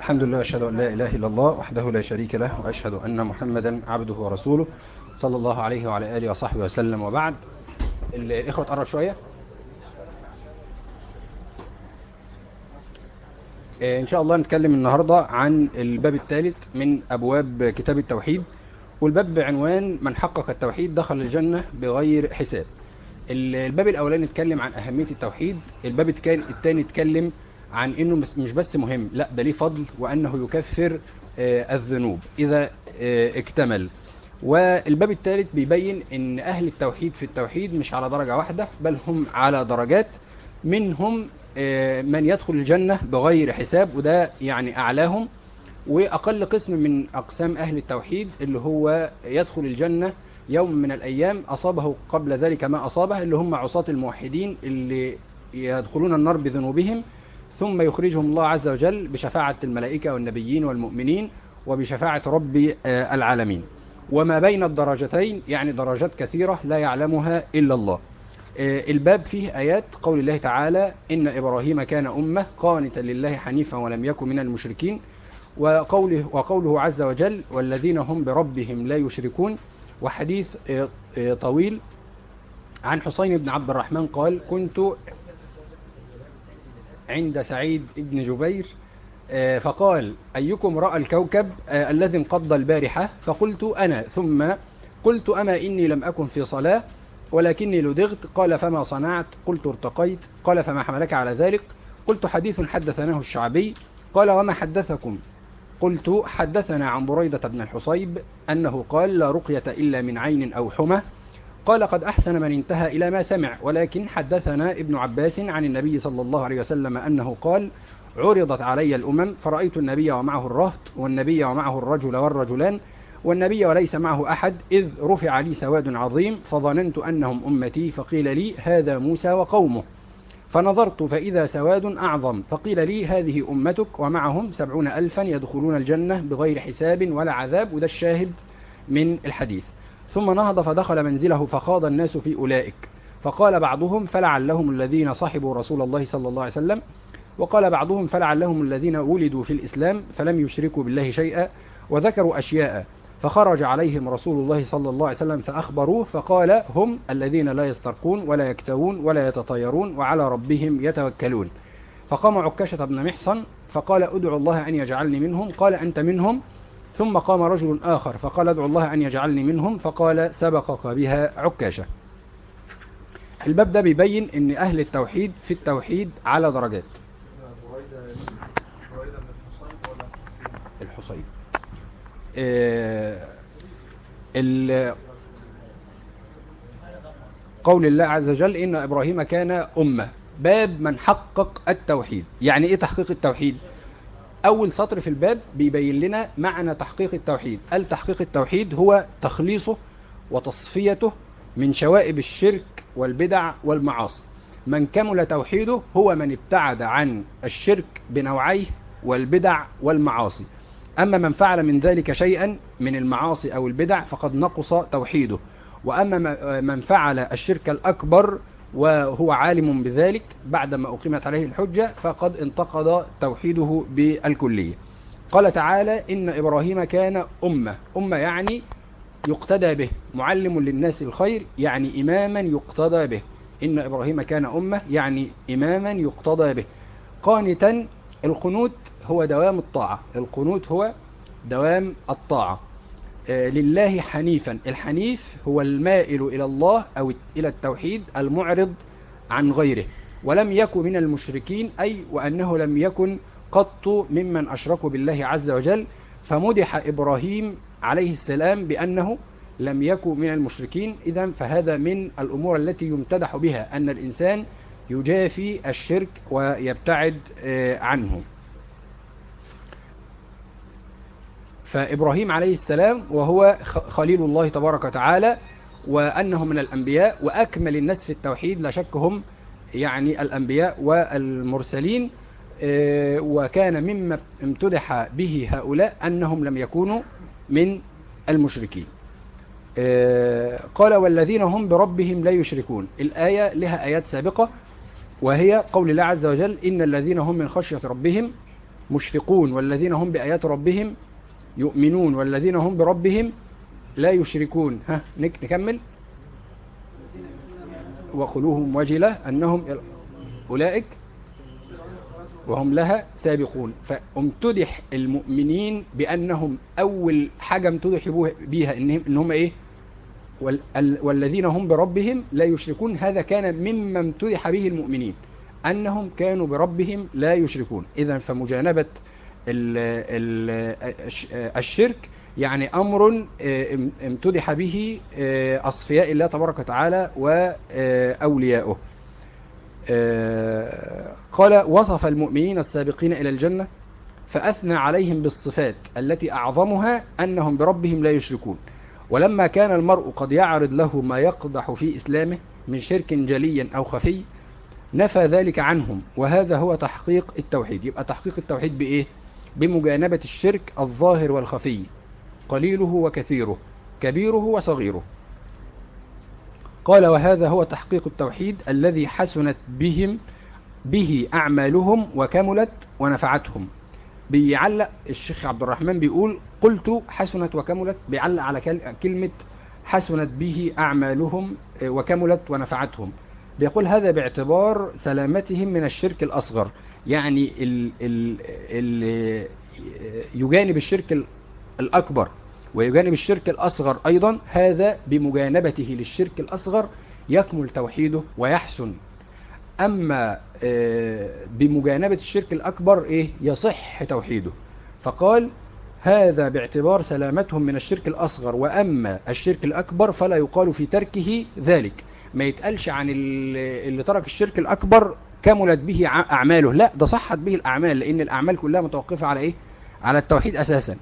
الحمد لله أشهد أن لا إله إلا الله وحده لا شريك له وأشهد أن محمدا عبده ورسوله صلى الله عليه وعلى آله وصحبه وسلم. وبعد الإخوة تقرب شوية. إن شاء الله نتكلم النهاردة عن الباب الثالث من أبواب كتاب التوحيد. والباب بعنوان من حقق التوحيد دخل الجنة بغير حساب. الباب الأولاني نتكلم عن أهمية التوحيد. الباب الثاني نتكلم عن إنه مش بس مهم لا ده ليه فضل وأنه يكفر الذنوب. إذا اكتمل. والباب الثالث بيبين إن أهل التوحيد في التوحيد مش على درجة واحدة بل هم على درجات. منهم من يدخل الجنة بغير حساب وده يعني أعلاهم. وأقل قسم من أقسام أهل التوحيد اللي هو يدخل الجنة يوم من الأيام أصابه قبل ذلك ما أصابه اللي هم عصاة الموحدين اللي يدخلون النار بذنوبهم. ثم يخرجهم الله عز وجل بشفاعة الملائكة والنبيين والمؤمنين وبشفاعة رب العالمين. وما بين الدرجتين يعني درجات كثيرة لا يعلمها إلا الله. الباب فيه آيات قول الله تعالى إن إبراهيم كان أمة قانتا لله حنيفا ولم يكن من المشركين. وقوله, وقوله عز وجل والذين هم بربهم لا يشركون. وحديث طويل. عن حسين بن عبد الرحمن قال كنت عند سعيد بن جبير فقال أيكم رأى الكوكب الذي انقض البارحة؟ فقلت أنا. ثم قلت أما إني لم أكن في صلاة ولكني لدغت. قال فما صنعت؟ قلت ارتقيت. قال فما حملك على ذلك؟ قلت حديث حدثناه الشعبي. قال وما حدثكم؟ قلت حدثنا عن بريدة بن الحصيب أنه قال لا رقية إلا من عين أو حمى. قال قد أحسن من انتهى إلى ما سمع ولكن حدثنا ابن عباس عن النبي صلى الله عليه وسلم أنه قال عرضت علي الأمم فرأيت النبي ومعه الرهط والنبي ومعه الرجل والرجلان والنبي وليس معه أحد إذ رفع لي سواد عظيم فظننت أنهم أمتي فقيل لي هذا موسى وقومه فنظرت فإذا سواد أعظم فقيل لي هذه أمتك ومعهم سبعون ألفا يدخلون الجنة بغير حساب ولا عذاب. وده الشاهد من الحديث. ثم نهض فدخل منزله فخاض الناس في أولئك. فقال بعضهم فلعلهم الذين صحبوا رسول الله صلى الله عليه وسلم وقال بعضهم فلعلهم الذين ولدوا في الإسلام فلم يشركوا بالله شيئا وذكروا أشياء. فخرج عليهم رسول الله صلى الله عليه وسلم فأخبروه فقال هم الذين لا يسترقون ولا يكتوون ولا يتطيرون وعلى ربهم يتوكلون. فقام عكاشة بن محصن فقال ادعو الله أن يجعلني منهم قال أنت منهم؟ ثم قام رجل آخر فقال ادعو الله أن يجعلني منهم فقال سبقك بها عكاشة. الباب ده بيبين إن أهل التوحيد في التوحيد على درجات. الحصين. قول الله عز وجل إن إبراهيم كان أمة. باب من حقق التوحيد. يعني إيه تحقيق التوحيد؟ أول سطر في الباب بيبين لنا معنى تحقيق التوحيد. قال تحقيق التوحيد هو تخليصه وتصفيته من شوائب الشرك والبدع والمعاصي. من كمل توحيده هو من ابتعد عن الشرك بنوعيه والبدع والمعاصي. أما من فعل من ذلك شيئا من المعاصي أو البدع فقد نقص توحيده. وأما من فعل الشرك الأكبر وهو عالم بذلك بعدما أقيمت عليه الحجة فقد انتقض توحيده بالكلية. قال تعالى إن إبراهيم كان أمة. أمة يعني يقتدى به معلم للناس الخير يعني إماما يقتدى به. إن إبراهيم كان أمة يعني إماما يقتدى به. قانتا القنوت هو دوام الطاعة. القنوت هو دوام الطاعة. لله حنيفا. الحنيف هو المائل إلى الله أو إلى التوحيد المعرض عن غيره. ولم يكن من المشركين أي وأنه لم يكن قط ممن أشركوا بالله عز وجل. فمدح إبراهيم عليه السلام بأنه لم يكن من المشركين. إذا فهذا من الأمور التي يمتدح بها أن الإنسان يجافي الشرك ويبتعد عنه. فإبراهيم عليه السلام وهو خليل الله تبارك وتعالى وأنه من الأنبياء وأكمل الناس في التوحيد لا شك هم يعني الأنبياء والمرسلين وكان مما امتدح به هؤلاء أنهم لم يكونوا من المشركين. قال والذين هم بربهم لا يشركون. الآية لها آيات سابقة وهي قول الله عز وجل إن الذين هم من خشية ربهم مشفقون والذين هم بآيات ربهم يؤمنون والذين هم بربهم لا يشركون. ها نكمل. وقلوهم وجلة أنهم أولئك وهم لها سابقون. فامتدح المؤمنين بأنهم أول حاجة امتدح بيها إن هم إيه؟ والذين هم بربهم لا يشركون. هذا كان مما امتدح به المؤمنين. أنهم كانوا بربهم لا يشركون. إذا فمجانبة الشرك يعني أمر آه، امتدح به آه، أصفياء الله تبارك وتعالى وأولياؤه آه، قال وصف المؤمنين السابقين إلى الجنة فأثنى عليهم بالصفات التي أعظمها أنهم بربهم لا يشركون. ولما كان المرء قد يعرض له ما يقضح في إسلامه من شرك جلي أو خفي نفى ذلك عنهم. وهذا هو تحقيق التوحيد. يبقى تحقيق التوحيد بإيه؟ بمجانبة الشرك الظاهر والخفي قليله وكثيره كبيره وصغيره. قال وهذا هو تحقيق التوحيد الذي حسنت بهم به أعمالهم وكملت ونفعتهم. بيعلق الشيخ عبد الرحمن بيقول قلت حسنت وكملت. بيعلق على كلمة حسنت به أعمالهم وكملت ونفعتهم. بيقول هذا باعتبار سلامتهم من الشرك الأصغر. يعني اللي يجانب الشرك الأكبر ويجانب الشرك الأصغر أيضا هذا بمجانبته للشرك الأصغر يكمل توحيده ويحسن. أما آه، بمجانبة الشرك الأكبر إيه؟ يصح توحيده. فقال هذا باعتبار سلامتهم من الشرك الأصغر وأما الشرك الأكبر فلا يقال في تركه ذلك. ما يتقالش عن اللي ترك الشرك الأكبر كملت به أعماله. لا ده صحت به الأعمال لأن الأعمال كلها متوقفة على إيه؟ على التوحيد أساسا.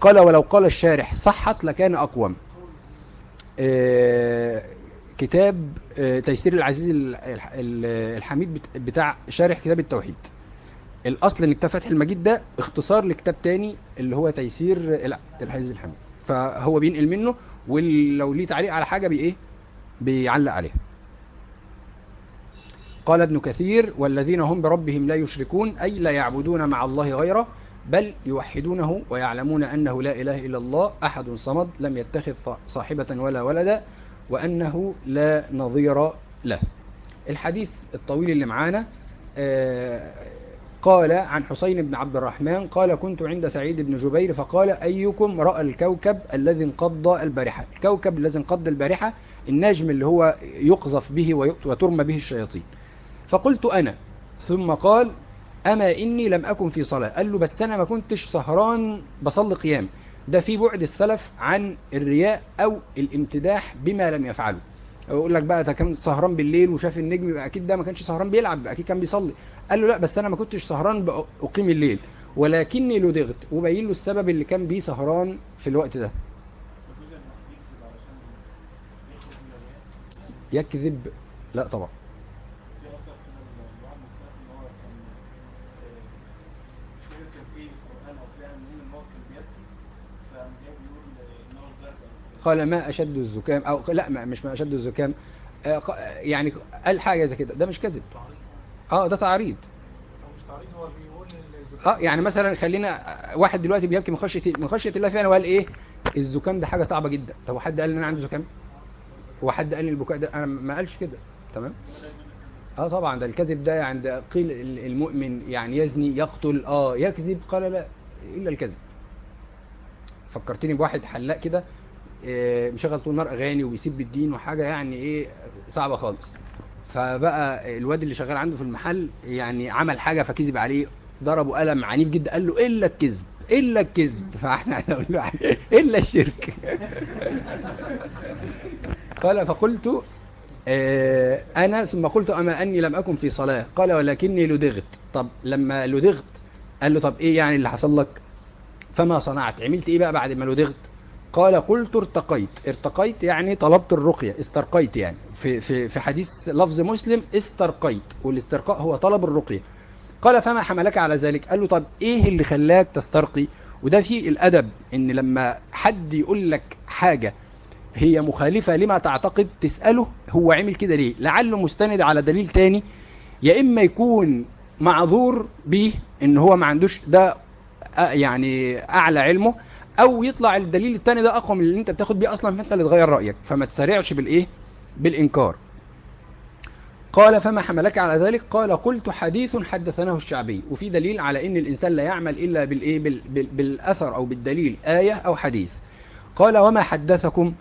قال ولو قال الشارح صحت لكان أقوم. آه، كتاب آه، تيسير العزيز الحميد بتاع شارح كتاب التوحيد. الأصل إن كتاب فتح المجيد ده اختصار لكتاب تاني اللي هو تيسير العزيز الحميد. فهو بينقل منه ولو ليه تعليق على حاجة بإيه بيعلق عليها. قال ابن كثير والذين هم بربهم لا يشركون أي لا يعبدون مع الله غيره بل يوحدونه ويعلمون أنه لا إله إلا الله أحد صمد لم يتخذ صاحبة ولا ولدا وأنه لا نظير له. الحديث الطويل اللي معانا آه، قال عن حسين بن عبد الرحمن قال كنت عند سعيد بن جبير فقال أيكم رأى الكوكب الذي انقض البارحة؟ الكوكب الذي انقض البارحة النجم اللي هو يقذف به وترمى به الشياطين. فقلت أنا. ثم قال أما إني لم أكن في صلاة. قال له بس أنا ما كنتش سهران بصلي قيام. ده في بعد السلف عن الرياء أو الامتداح بما لم يفعله. يقول لك بقى ده كان سهران بالليل وشاف النجم يبقى أكيد ده ما كانش سهران بيلعب أكيد كان بيصلي. قال له لا بس أنا ما كنتش سهران أقيم الليل. ولكني لدغت وبين له السبب اللي كان بيه سهران في الوقت ده. يكذب؟ لا طبعا. قال ما أشد الزكام أو لا ما مش ما أشد الزكام آه، يعني قال حاجة زي كده ده مش كذب. آه ده تعريض. آه يعني مثلا خلينا واحد دلوقتي بيبكي من خشية من خشية الله فعلا وقال إيه؟ الزكام ده حاجة صعبة جدا. طب حد قال إن أنا عندي زكام؟ هو حد قال البكاء ده أنا ما قالش كده. تمام؟ آه طبعا ده الكذب ده عند قيل المؤمن يعني يزني يقتل آه يكذب قال لا إلا الكذب. فكرتني بواحد حلاق كده آه، مشغل طول النهار أغاني وبيسيب الدين وحاجة يعني إيه صعبة خالص. فبقى الواد اللي شغال عنده في المحل يعني عمل حاجة فكذب عليه ضربه قلم عنيف جدا قال له إلا الكذب إلا الكذب. فأحنا نقول له إلا الشرك. قال فقلت آه، أنا ثم قلت أما أني لم أكن في صلاة؟ قال ولكني لدغت. طب لما لدغت؟ قال له طب إيه يعني اللي حصل لك؟ فما صنعت. عملت إيه بقى بعد ما لدغت؟ قال قلت ارتقيت. ارتقيت يعني طلبت الرقية. استرقيت يعني. في, في, في حديث لفظ مسلم استرقيت. والاسترقاء هو طلب الرقية. قال فما حملك على ذلك؟ قال له طب إيه اللي خلاك تسترقي؟ وده في الأدب إن لما حد يقول لك حاجة هي مخالفة لما تعتقد تسأله هو عمل كده ليه؟ لعله مستند على دليل تاني. يا إما يكون معذور به إن هو ما عندوش ده يعني أعلى علمه أو يطلع الدليل التاني ده أقوى من اللي أنت بتاخد بيه أصلا فأنت اللي تغير رأيك. فما تسارعش بالإيه؟ بالإنكار. قال فما حملك على ذلك؟ قال قلت حديث حدثناه الشعبي وفي دليل على إن الإنسان لا يعمل إلا بالإيه؟ بال بال بالأثر أو بالدليل آية أو حديث. قال وما حدثكم؟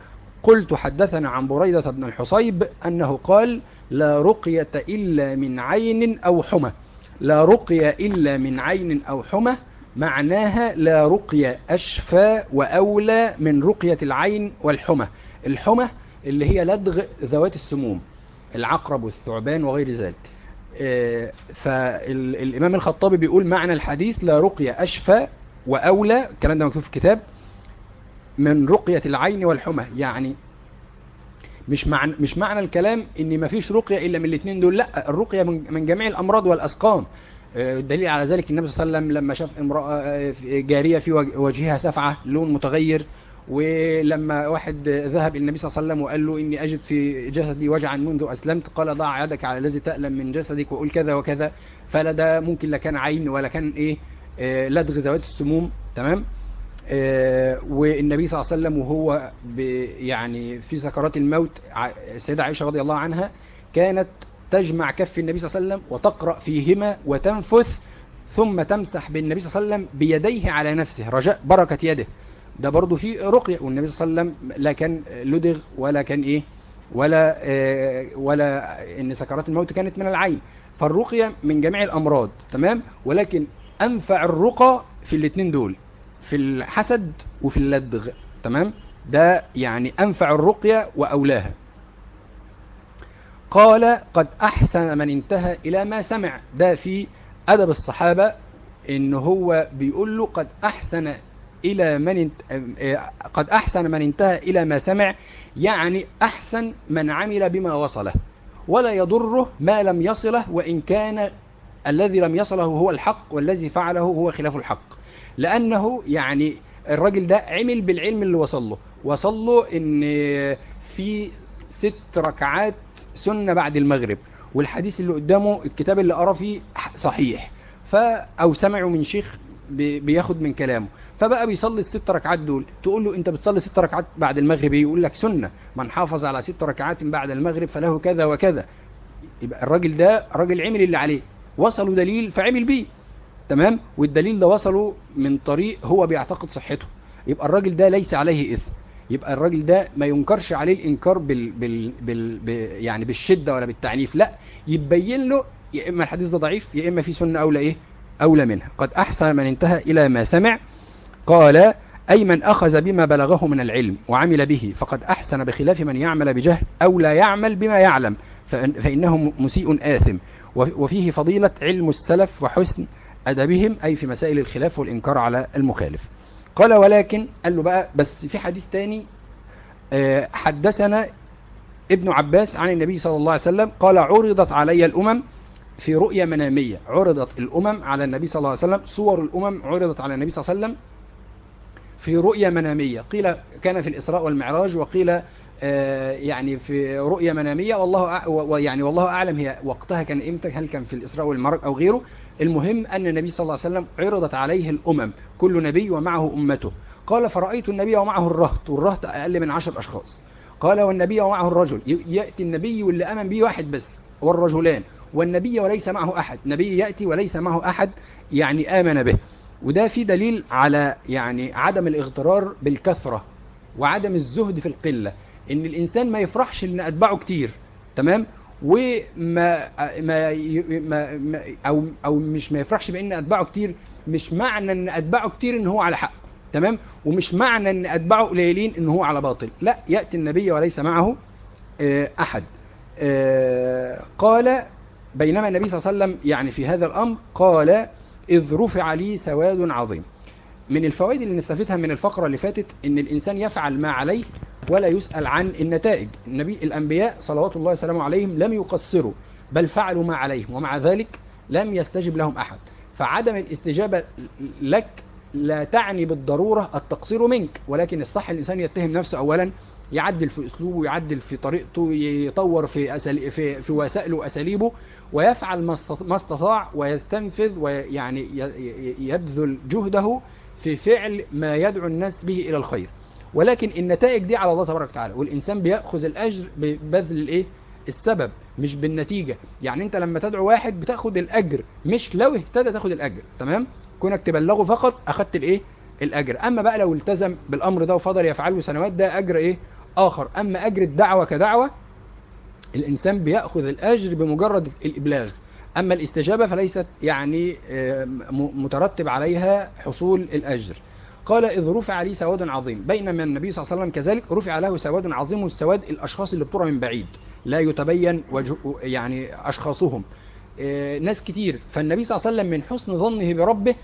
قلت حدثنا عن بريدة بن الحصيب أنه قال لا رقية إلا من عين أو حمى لا رقية إلا من عين أو حمى معناها لا رقية أشفى وأولى من رقية العين والحمى. الحمى اللي هي لدغ ذوات السموم العقرب والثعبان وغير ذلك. فالإمام الخطابي بيقول معنى الحديث لا رقية أشفى وأولى الكلام ده مكتوب في الكتاب من رقية العين والحمى. يعني مش معنى مش معنى الكلام إن ما فيش رقية إلا من الاثنين دول لأ الرقية من, من جميع الأمراض والأسقام. الدليل على ذلك النبي صلى الله عليه وسلم لما شاف امرأة جارية في وجهها سفعة لون متغير ولما واحد ذهب النبي صلى الله عليه وسلم وقال له إني أجد في جسدي وجعا منذ أسلمت قال ضع يدك على الذي تألم من جسدك وقول كذا وكذا فلا ده ممكن لا كان عين ولا كان إيه لدغ ذوات السموم تمام؟ والنبي صلى الله عليه وسلم وهو يعني في سكرات الموت السيدة عائشة رضي الله عنها كانت تجمع كف النبي صلى الله عليه وسلم وتقرأ فيهما وتنفث ثم تمسح بالنبي صلى الله عليه وسلم بيديه على نفسه. رجاء بركة يده. ده برضو في رقية والنبي صلى الله عليه وسلم لا كان لدغ ولا كان إيه؟ ولا آه ولا إن سكرات الموت كانت من العين. فالرقية من جميع الأمراض تمام؟ ولكن أنفع الرقى في الاثنين دول في الحسد وفي اللدغ تمام؟ ده يعني أنفع الرقية وأولاها. قال قد أحسن من انتهى إلى ما سمع. ده في أدب الصحابة إن هو بيقول له قد أحسن إلى من قد أحسن من انتهى إلى ما سمع يعني أحسن من عمل بما وصله. ولا يضره ما لم يصله وإن كان الذي لم يصله هو الحق والذي فعله هو خلاف الحق. لأنه يعني الراجل ده عمل بالعلم اللي وصل له. وصل له إن في ست ركعات سنة بعد المغرب والحديث اللي قدامه الكتاب اللي قرأ فيه صحيح. أو سمعوا من شيخ بياخد من كلامه. فبقى بيصلي الست ركعات دول. تقول له أنت بتصلي ست ركعات بعد المغرب؟ يقول لك سنة. من حافظ على ست ركعات بعد المغرب فله كذا وكذا. يبقى الراجل ده راجل عمل اللي عليه. وصلوا دليل فعمل بيه. تمام؟ والدليل ده وصلوا من طريق هو بيعتقد صحته. يبقى الراجل ده ليس عليه إثم. يبقى الراجل ده ما ينكرش عليه الإنكار بال بال بال يعني بالشدة ولا بالتعنيف لا يبين له يا إما الحديث ده ضعيف يا إما في سنة أولى إيه؟ أولى منها. قد أحسن من انتهى إلى ما سمع قال أي من أخذ بما بلغه من العلم وعمل به فقد أحسن بخلاف من يعمل بجهل أو لا يعمل بما يعلم فإنه مسيء آثم. وفيه فضيلة علم السلف وحسن أدبهم أي في مسائل الخلاف والإنكار على المخالف. قال ولكن قال له بقى بس في حديث تاني حدثنا ابن عباس عن النبي صلى الله عليه وسلم قال عرضت علي الأمم في رؤية منامية. عرضت الأمم على النبي صلى الله عليه وسلم صور الأمم عرضت على النبي صلى الله عليه وسلم في رؤية منامية. قيل كان في الإسراء والمعراج وقيل آه يعني في رؤية منامية والله يعني والله أعلم هي وقتها كان إمتى هل كان في الإسراء والمعراج أو غيره. المهم أن النبي صلى الله عليه وسلم عرضت عليه الأمم كل نبي ومعه أمته. قال فرأيت النبي ومعه الرهط والرهط أقل من عشر أشخاص. قال والنبي ومعه الرجل يأتي النبي واللي أمن به واحد بس والرجلان والنبي وليس معه أحد. نبي يأتي وليس معه أحد يعني آمن به. وده في دليل على يعني عدم الاغترار بالكثرة وعدم الزهد في القلة. إن الإنسان ما يفرحش ان أتباعه كتير تمام؟ وما ما ما ما أو أو مش ما يفرحش بإن أتباعه كتير مش معنى إن أتباعه كتير إن هو على حق تمام؟ ومش معنى إن أتباعه قليلين إن هو على باطل لا يأتي النبي وليس معه أحد قال بينما النبي صلى الله عليه وسلم يعني في هذا الأمر قال إذ رفع لي سواد عظيم. من الفوائد اللي نستفيدها من الفقرة اللي فاتت إن الإنسان يفعل ما عليه ولا يسأل عن النتائج. النبي الأنبياء صلوات الله وسلامه عليهم لم يقصروا بل فعلوا ما عليهم ومع ذلك لم يستجب لهم أحد. فعدم الاستجابة لك لا تعني بالضرورة التقصير منك ولكن الصح الإنسان يتهم نفسه اولا يعدل في أسلوبه يعدل في طريقته يطور في أسالي في, في وسائله وأساليبه ويفعل ما استطاع ويستنفذ ويعني يبذل جهده في فعل ما يدعو الناس به إلى الخير. ولكن النتائج دي على الله تبارك وتعالى. والإنسان بيأخذ الأجر ببذل الإيه؟ السبب مش بالنتيجة. يعني أنت لما تدعو واحد بتاخد الأجر مش لو اهتدى تاخد الأجر تمام؟ كونك تبلغه فقط اخدت الإيه؟ الأجر. أما بقى لو التزم بالأمر ده وفضل يفعله سنوات ده أجر إيه؟ آخر. أما أجر الدعوة كدعوة الإنسان بيأخذ الأجر بمجرد الإبلاغ. أما الاستجابة فليست يعني مترتب عليها حصول الأجر. قال إذ رفع لي سواد عظيم. بينما النبي صلى الله عليه وسلم كذلك رفع له سواد عظيم والسواد الأشخاص اللي بترى من بعيد. لا يتبين وجه يعني أشخاصهم. إيه ناس كتير. فالنبي صلى الله عليه وسلم من حسن ظنه بربه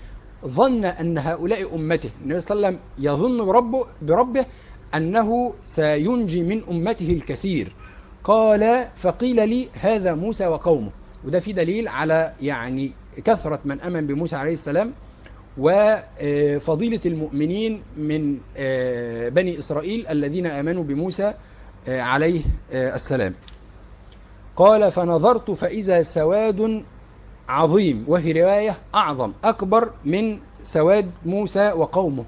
ظن أن هؤلاء أمته. النبي صلى الله عليه وسلم يظن بربه, بربه أنه سينجي من أمته الكثير. قال فقيل لي هذا موسى وقومه. وده في دليل على يعني كثرة من أمن بموسى عليه السلام. وفضيلة المؤمنين من بني إسرائيل الذين آمنوا بموسى عليه السلام. قال فنظرت فإذا سواد عظيم وفي رواية أعظم أكبر من سواد موسى وقومه.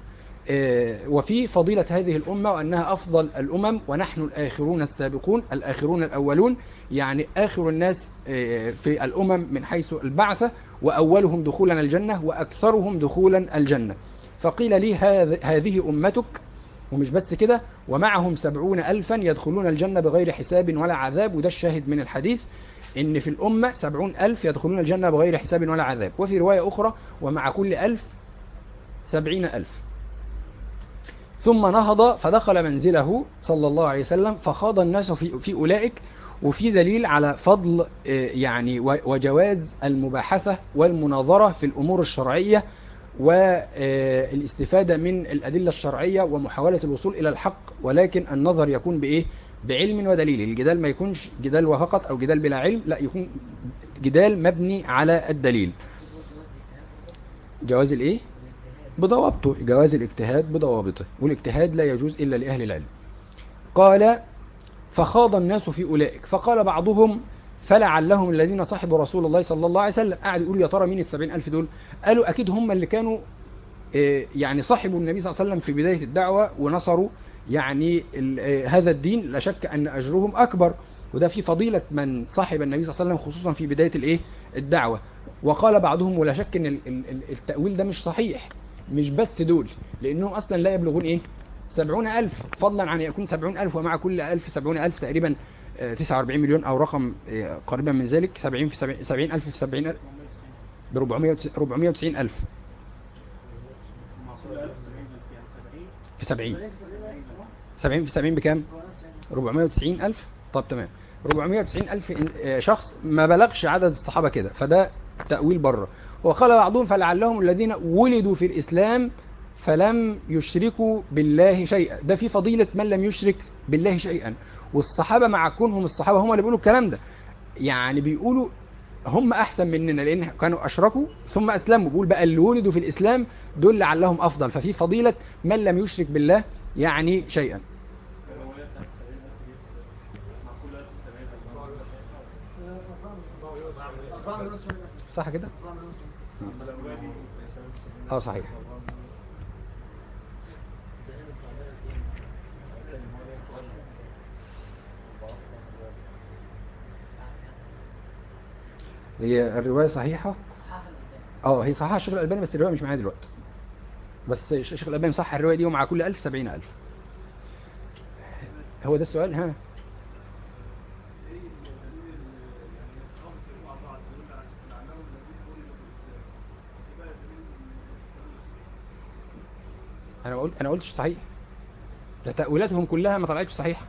وفي فضيلة هذه الأمة وأنها أفضل الأمم ونحن الآخرون السابقون الآخرون الأولون يعني آخر الناس في الأمم من حيث البعثة وأولهم دخولا الجنة وأكثرهم دخولا الجنة. فقيل لي هذه أمتك ومش بس كده ومعهم سبعون ألفا يدخلون الجنة بغير حساب ولا عذاب وده الشاهد من الحديث إن في الأمة سبعون ألف يدخلون الجنة بغير حساب ولا عذاب. وفي رواية أخرى ومع كل ألف سبعين ألف. ثم نهض فدخل منزله صلى الله عليه وسلم فخاض الناس في, في أولئك وفي دليل على فضل يعني وجواز المباحثة والمناظرة في الأمور الشرعية والاستفادة من الأدلة الشرعية ومحاولة الوصول إلى الحق ولكن النظر يكون بإيه؟ بعلم ودليل الجدال ما يكونش جدال وفقط أو جدال بلا علم لا يكون جدال مبني على الدليل جواز الإيه؟ بضوابطه جواز الاجتهاد بضوابطه والاجتهاد لا يجوز إلا لأهل العلم. قال فخاض الناس في أولئك. فقال بعضهم فلعلهم الذين صحبوا رسول الله صلى الله عليه وسلم. قاعد يقول يا ترى مين السبعين ألف دول؟ قالوا أكيد هم اللي كانوا يعني صاحبوا النبي صلى الله عليه وسلم في بداية الدعوة ونصروا يعني هذا الدين. لا شك أن أجرهم أكبر. وده في فضيلة من صاحب النبي صلى الله عليه وسلم خصوصا في بداية الإيه؟ الدعوة. وقال بعضهم ولا شك إن التأويل ده مش صحيح. مش بس دول لأنهم أصلا لا يبلغون إيه؟ سبعون ألف فضلا عن يكون سبعون ألف ومع كل ألف سبعون ألف تقريبا 49 مليون أو رقم قريبا من ذلك 70 في 70, 70 ألف في 70 ألف ب 490 ألف. في 70 70 في 70 بكام؟ 490 ألف. طب تمام. 490 ألف شخص ما بلغش عدد الصحابة كده فده تأويل بره. وقال بعضهم فلعلهم الذين ولدوا في الإسلام فلم يشركوا بالله شيئا. ده في فضيلة من لم يشرك بالله شيئا. والصحابة مع كونهم الصحابة هم اللي بيقولوا الكلام ده. يعني بيقولوا هم أحسن مننا لأن كانوا أشركوا ثم أسلموا. بيقول بقى اللي ولدوا في الإسلام دول لعلهم أفضل. ففي فضيلة من لم يشرك بالله يعني شيئا. صح كده؟ آه صحيح. هي الرواية صحيحة؟ آه هي صحيحة. الشيخ الألباني بس الرواية مش معايا دلوقتي. بس الشيخ الألباني صح الرواية دي ومع كل ألف سبعين ألف. هو ده السؤال؟ ها. أنا قلت أنا قلتش صحيح. ده تأويلاتهم كلها ما طلعتش صحيحة.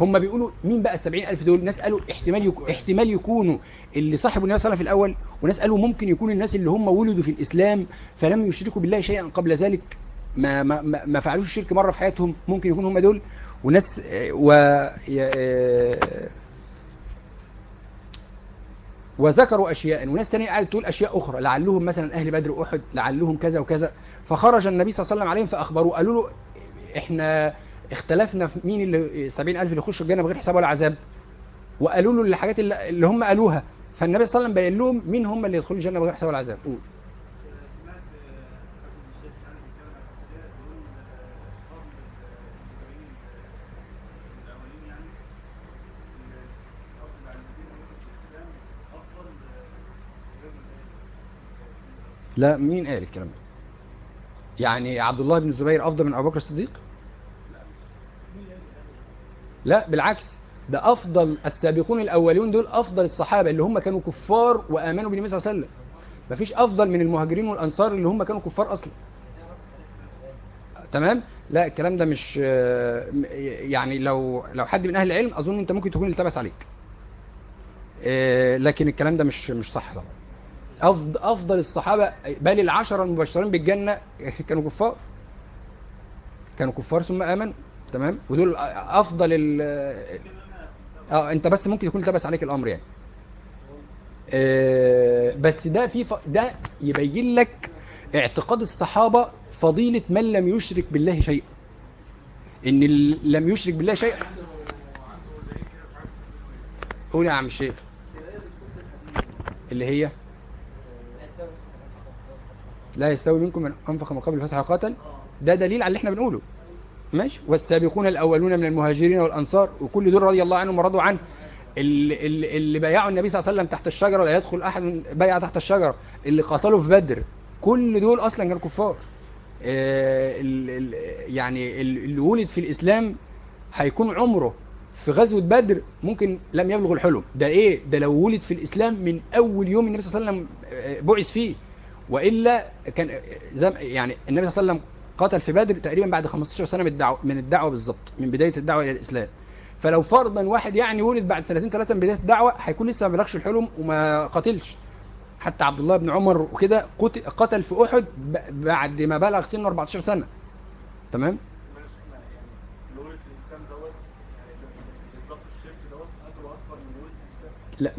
هم بيقولوا مين بقى السبعين ألف دول؟ ناس قالوا احتمال يكو احتمال يكونوا اللي صاحبوا النبي صلى الله عليه وسلم في الأول وناس قالوا ممكن يكون الناس اللي هم ولدوا في الإسلام فلم يشركوا بالله شيئا قبل ذلك ما ما ما فعلوش الشرك مرة في حياتهم ممكن يكونوا هم دول. وناس و وذكروا أشياء. وناس تانية قاعدة تقول أشياء أخرى لعلهم مثلا أهل بدر وأحد لعلهم كذا وكذا. فخرج النبي صلى الله عليه وسلم عليهم فأخبروا قالوا له إحنا اختلفنا في مين اللي 70000 اللي يخشوا الجنة بغير حساب ولا عذاب. وقالوا له الحاجات اللي, اللي هم قالوها. فالنبي صلى الله عليه وسلم بين لهم مين هم اللي يدخلوا الجنة بغير حساب ولا عذاب. قول. لا مين قال الكلام ده؟ يعني عبد الله بن الزبير أفضل من أبو بكر الصديق؟ لا بالعكس ده أفضل السابقون الاولون دول أفضل الصحابة اللي هم كانوا كفار وآمنوا بالنبي صلى الله عليه وسلم. مفيش أفضل من المهاجرين والأنصار اللي هم كانوا كفار أصلا. تمام؟ لا الكلام ده مش آه، يعني لو لو حد من أهل العلم أظن أنت ممكن تكون التبس عليك. آه، لكن الكلام ده مش مش صح طبعا. أفضل الصحابة بل العشرة المبشرين بالجنة كانوا كفار. كانوا كفار ثم امنوا تمام؟ ودول أفضل ال آه أنت بس ممكن يكون التبس عليك الأمر يعني. آه، بس ده في ف... ده يبين لك اعتقاد الصحابة فضيلة من لم يشرك بالله شيئا. إن لم يشرك بالله شيئا. قول يا عم الشيخ. اللي هي؟ لا يستوي منكم من انفق من قبل الفتح وقاتل ده دليل على اللي إحنا بنقوله. ماشي؟ والسابقون الأولون من المهاجرين والأنصار وكل دول رضي الله عنهم ورضوا عنه. اللي, اللي بايعوا النبي صلى الله عليه وسلم تحت الشجرة لا يدخل أحد بايع تحت الشجرة. اللي قاتلوا في بدر كل دول أصلا كانوا كفار. آه، يعني ال- اللي ولد في الإسلام هيكون عمره في غزوة بدر ممكن لم يبلغ الحلم. ده إيه؟ ده لو ولد في الإسلام من أول يوم النبي صلى الله عليه وسلم آه، بعث فيه. وإلا كان زم يعني النبي صلى الله عليه وسلم قاتل في بدر تقريبا بعد 15 سنة من الدعوه من الدعوة بالظبط من بداية الدعوة إلى الإسلام. فلو فرضا واحد يعني ولد بعد سنتين ثلاثة من بداية الدعوة هيكون لسه ما بلغش الحلم وما قاتلش. حتى عبد الله بن عمر وكده قتل قتل في أحد بعد ما بلغ سنه 14 سنة. تمام؟ لا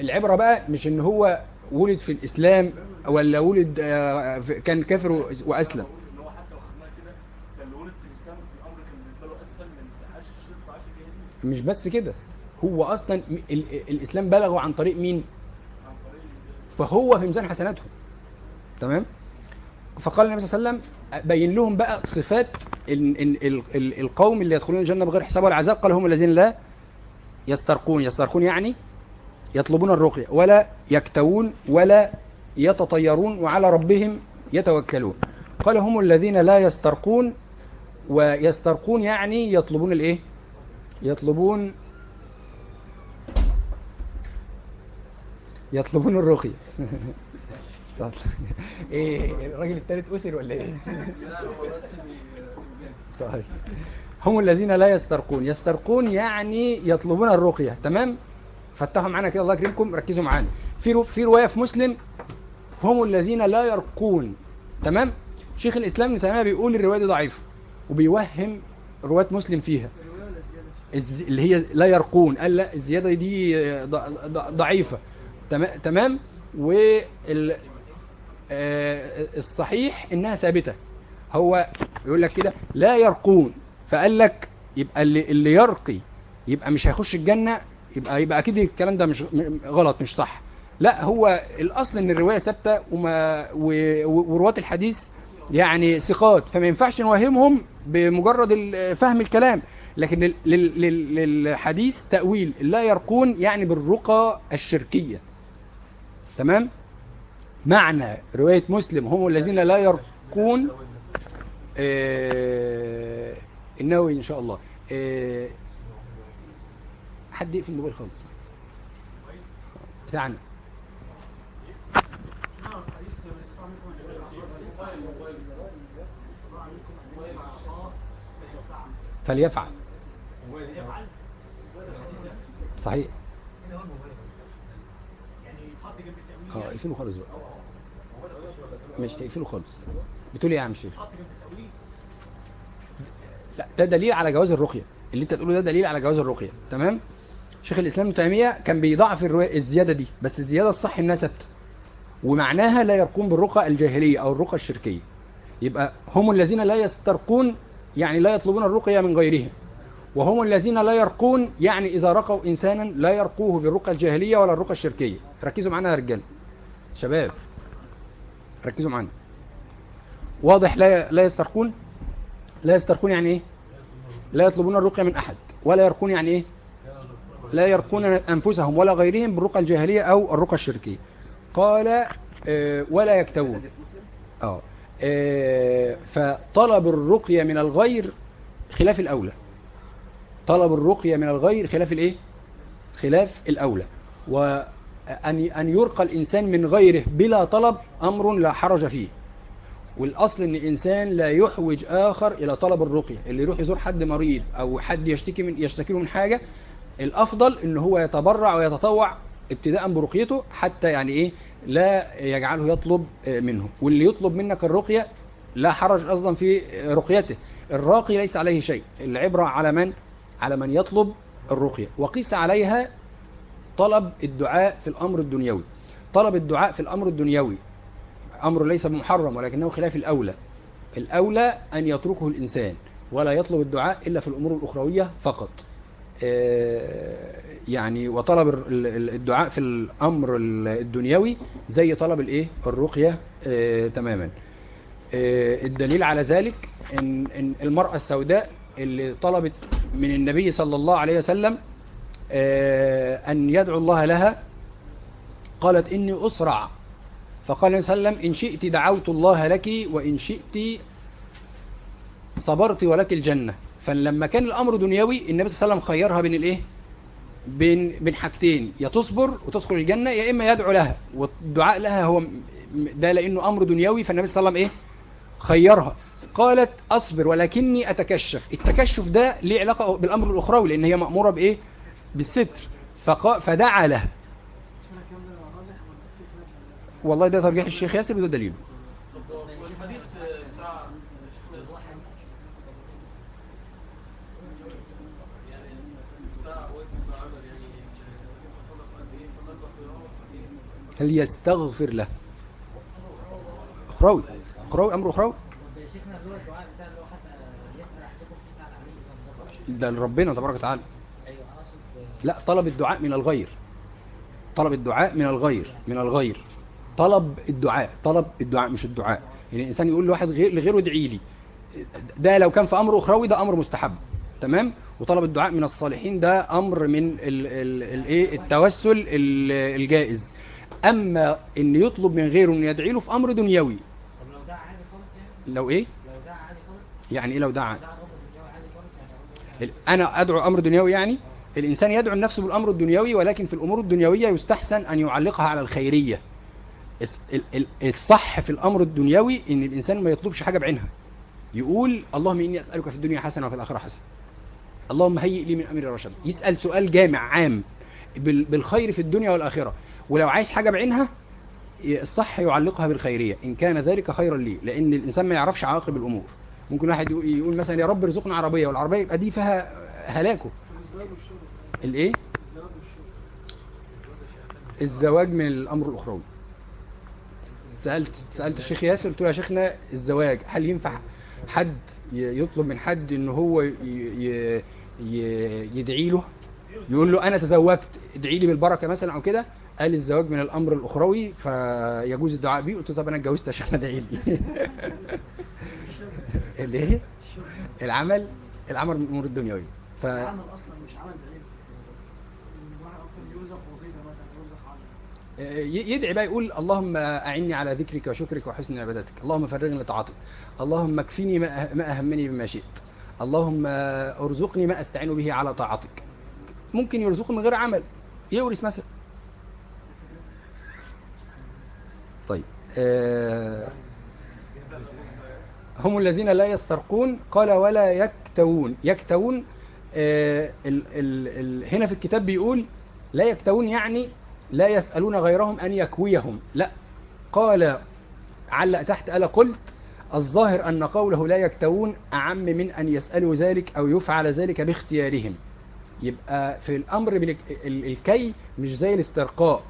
العبرة بقى مش إن هو ولد في الإسلام ولا ولد آه، كان كافر و- وأسلم؟ بقول ان هو حتى لو خدناها كده كان اللي ولد في الاسلام الامر كان بالنسبة له اسهل من عاش الشرك وعاش الجاهليه مش بس كده هو أصلا الإسلام بلغه عن طريق مين؟ فهو في ميزان حسناتهم تمام؟ فقال النبي صلى الله عليه وسلم بين لهم بقى صفات ال ال ال ال القوم اللي يدخلون الجنة بغير حساب ولا عذاب. قال هم الذين لا يسترقون. يسترقون يعني يطلبون الرقية ولا يكتوون ولا يتطيرون وعلى ربهم يتوكلون. قال هم الذين لا يسترقون ويسترقون يعني يطلبون الإيه؟ يطلبون يطلبون الرقية. إيه الراجل التالت أسر ولا إيه؟ طيب. هم الذين لا يسترقون. يسترقون يعني يطلبون الرقية تمام؟ فتحوا معانا كده الله يكرمكم. ركزوا معانا. في رو... في رواية في مسلم هم الذين لا يرقون. تمام؟ شيخ الإسلام ابن تيمية بيقول الرواية دي ضعيفة وبيوهم رواية مسلم فيها. اللي هي لا يرقون. قال لا الزيادة دي ض- ض- ضعيفة. تمام تمام؟ وال آه، الصحيح إنها ثابتة. هو يقول لك كده لا يرقون. فقال لك يبقى اللي, اللي يرقي يبقى مش هيخش الجنة يبقى يبقى أكيد الكلام ده مش غلط مش صح. لا هو الأصل إن الرواية ثابتة وما و- و- ورواة الحديث يعني ثقات فما ينفعش نوهمهم بمجرد فهم الكلام. لكن لل- لل- لل- للحديث تأويل لا يرقون يعني بالرقى الشركية. تمام؟ معنى رواية مسلم هم الذين لا يرقون آه النووي إن شاء الله. آه حد يقفل الموبايل خالص. بتاعنا. فليفعل. صحيح. آه اقفله خالص بقى. مش اقفله خالص. بتقول إيه يا عم شيخ؟ لا ده دليل على جواز الرقية. اللي أنت تقوله ده دليل على جواز الرقية. تمام؟ شيخ الإسلام ابن تيمية كان بيضاعف الرواية الزيادة دي بس الزيادة الصح إنها ثابتة. ومعناها لا يرقون بالرقى الجاهلية أو الرقى الشركية. يبقى هم الذين لا يسترقون يعني لا يطلبون الرقية من غيرهم. وهم الذين لا يرقون يعني إذا رقوا إنسانا لا يرقوه بالرقى الجاهلية ولا الرقى الشركية. ركزوا معنا يا رجال. شباب ركزوا معنا واضح لا لا يسترقون؟ لا يسترقون يعني إيه؟ لا يطلبون الرقية من أحد ولا يرقون يعني إيه؟ لا يرقون أنفسهم ولا غيرهم بالرقى الجاهلية أو الرقى الشركية. قال آه، ولا يكتوون. آه آه، فطلب الرقية من الغير خلاف الأولى. طلب الرقية من الغير خلاف الإيه؟ خلاف الأولى. وأن أن يرقى الإنسان من غيره بلا طلب أمر لا حرج فيه. والأصل أن الإنسان لا يحوج آخر إلى طلب الرقية. اللي يروح يزور حد مريض أو حد يشتكي من يشتكي له من حاجة الأفضل أن هو يتبرع ويتطوع ابتداء برقيته حتى يعني إيه لا يجعله يطلب منه. واللي يطلب منك الرقية لا حرج أصلا في رقيته. الراقي ليس عليه شيء. العبرة على من؟ على من يطلب الرقية. وقيس عليها طلب الدعاء في الأمر الدنيوي. طلب الدعاء في الأمر الدنيوي أمر ليس بمحرم ولكنه خلاف الأولى. الأولى أن يتركه الإنسان ولا يطلب الدعاء إلا في الأمور الأخروية فقط. يعني وطلب الدعاء في الأمر الدنيوي زي طلب الإيه؟ الرقية تماما. الدليل على ذلك إن, إن المرأة السوداء اللي طلبت من النبي صلى الله عليه وسلم أن يدعو الله لها قالت إني أسرع. فقال النبي صلى الله عليه وسلم إن شئت دعوت الله لك وإن شئت صبرت ولك الجنة. فلما كان الأمر دنيوي النبي صلى الله عليه وسلم خيرها بين الإيه؟ بين بين حاجتين يا تصبر وتدخل الجنة يا إما يدعو لها والدعاء لها هو ده لأنه أمر دنيوي فالنبي صلى الله عليه وسلم إيه؟ خيرها. قالت أصبر ولكني أتكشف. التكشف ده ليه علاقة بالأمر الأخروي لأن هي مأمورة بإيه؟ بالستر. فقا فدعا لها. والله ده ترجيح الشيخ ياسر وده دليله طب والحديث بتاع شيخنا يعني بتاع ويس بن عمر يعني النبي صلى الله عليه وسلم قال إيه فمن بقي هل يستغفر له؟ أخروي. أخروي أمر أخروي. ده لربنا تبارك وتعالى. لا طلب الدعاء من الغير. طلب الدعاء من الغير من الغير. طلب الدعاء طلب الدعاء مش الدعاء. يعني الإنسان يقول لواحد غير لغيره ادعي لي. ده لو كان في أمر أخروي ده أمر مستحب. تمام؟ وطلب الدعاء من الصالحين ده أمر من ال- ال- الايه التوسل ال- الجائز. أما إن يطلب من غيره إن يدعي له في أمر دنيوي. طب لو دعا عادي خالص يعني؟ لو إيه؟ لو دعا عادي خالص؟ يعني إيه لو دعا؟ أنا أدعو أمر دنيوي يعني؟ الإنسان يدعو النفس بالأمر الدنيوي ولكن في الأمور الدنيوية يستحسن أن يعلقها على الخيرية. الس- ال- ال- الصح في الأمر الدنيوي إن الإنسان ما يطلبش حاجة بعينها. يقول اللهم إني أسألك في الدنيا حسنة وفي الآخرة حسنة. اللهم هيئ لي من أمري رشدا. يسأل سؤال جامع عام بال- بالخير في الدنيا والآخرة. ولو عايز حاجة بعينها الصح يعلقها بالخيرية. إن كان ذلك خيرا لي. لأن الإنسان ما يعرفش عواقب الأمور. ممكن واحد يقول- مثلا يا رب ارزقنا عربية والعربية يبقى دي فيها هلاكه. الإيه؟ الزواج من الأمر الأخروي. سالت سألت الشيخ ياسر قلت له يا شيخنا الزواج هل ينفع حد يطلب من حد إن هو يدعي له؟ يقول له أنا تزوجت ادعي لي بالبركة مثلا أو كده. قال الزواج من الأمر الأخروي فيجوز الدعاء بيه. قلت له طب أنا اتجوزت عشان أدعي لي. الايه العمل العمل من الأمور الدنيويه ف العمل أصلا مش عمل بعيد الواحد أصلا يرزق وظيفه مثلا ي- يدعي بقى يقول اللهم أعني على ذكرك وشكرك وحسن عبادتك. اللهم فرغني لطاعتك. اللهم اكفني ما أه- ما أهمني بما شئت. اللهم أرزقني ما أستعين به على طاعتك. ممكن يرزقه من غير عمل. يورث مثلا. طيب آه، هم الذين لا يسترقون قال ولا يكتوون. يكتوون آه، ال ال هنا في الكتاب بيقول لا يكتوون يعني لا يسألون غيرهم أن يكويهم. لا قال علق تحت ألا قلت الظاهر أن قوله لا يكتوون أعم من أن يسألوا ذلك أو يفعل ذلك باختيارهم. يبقى في الأمر بالكي مش زي الاسترقاء.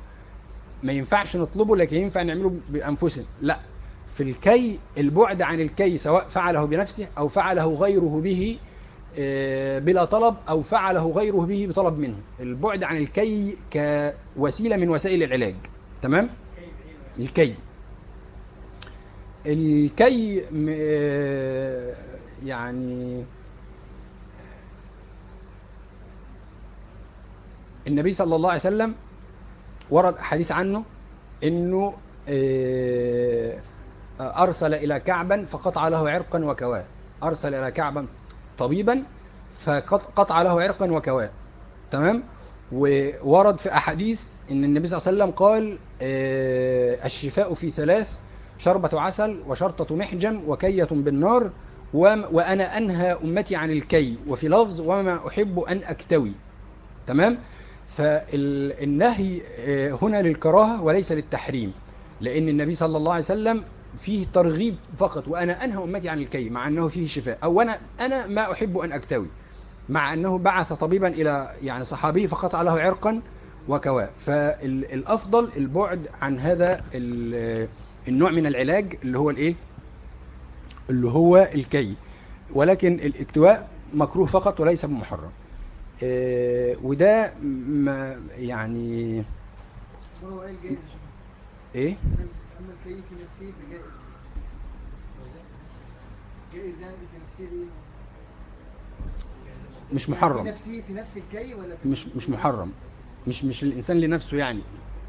ما ينفعش نطلبه لكن ينفع نعمله بأنفسنا. لا في الكي البعد عن الكي سواء فعله بنفسه أو فعله غيره به آه، بلا طلب أو فعله غيره به بطلب منه. البعد عن الكي كوسيلة من وسائل العلاج. تمام؟ الكي. الكي آه، يعني النبي صلى الله عليه وسلم ورد حديث عنه إنه آه، أرسل إلى كعبا فقطع له عرقا وكواة. أرسل إلى كعبا طبيبا فقطع له عرقا وكواة. تمام؟ وورد في أحاديث إن النبي صلى الله عليه وسلم قال آه، الشفاء في ثلاث شربة عسل وشرطة محجم وكية بالنار وأنا أنهى أمتي عن الكي وفي لفظ وما أحب أن أكتوي. تمام؟ فالنهي آه، هنا للكراهة وليس للتحريم لأن النبي صلى الله عليه وسلم فيه ترغيب فقط وأنا أنهى أمتي عن الكي مع أنه فيه شفاء أو أنا, أنا ما أحب أن أكتوي مع أنه بعث طبيبا إلى يعني صحابي فقطع له عرقا وكواه فالأفضل البعد عن هذا ال- النوع من العلاج اللي هو الإيه؟ اللي هو الكي ولكن الاكتواء مكروه فقط وليس بمحرم. آه، وده ما يعني إيه؟ أما الكيف في نفسه فجائز جائز يعني في نفسه إيه مش في محرم نفسه في نفس الكي ولا في مش مش محرم. مش مش الإنسان لنفسه يعني.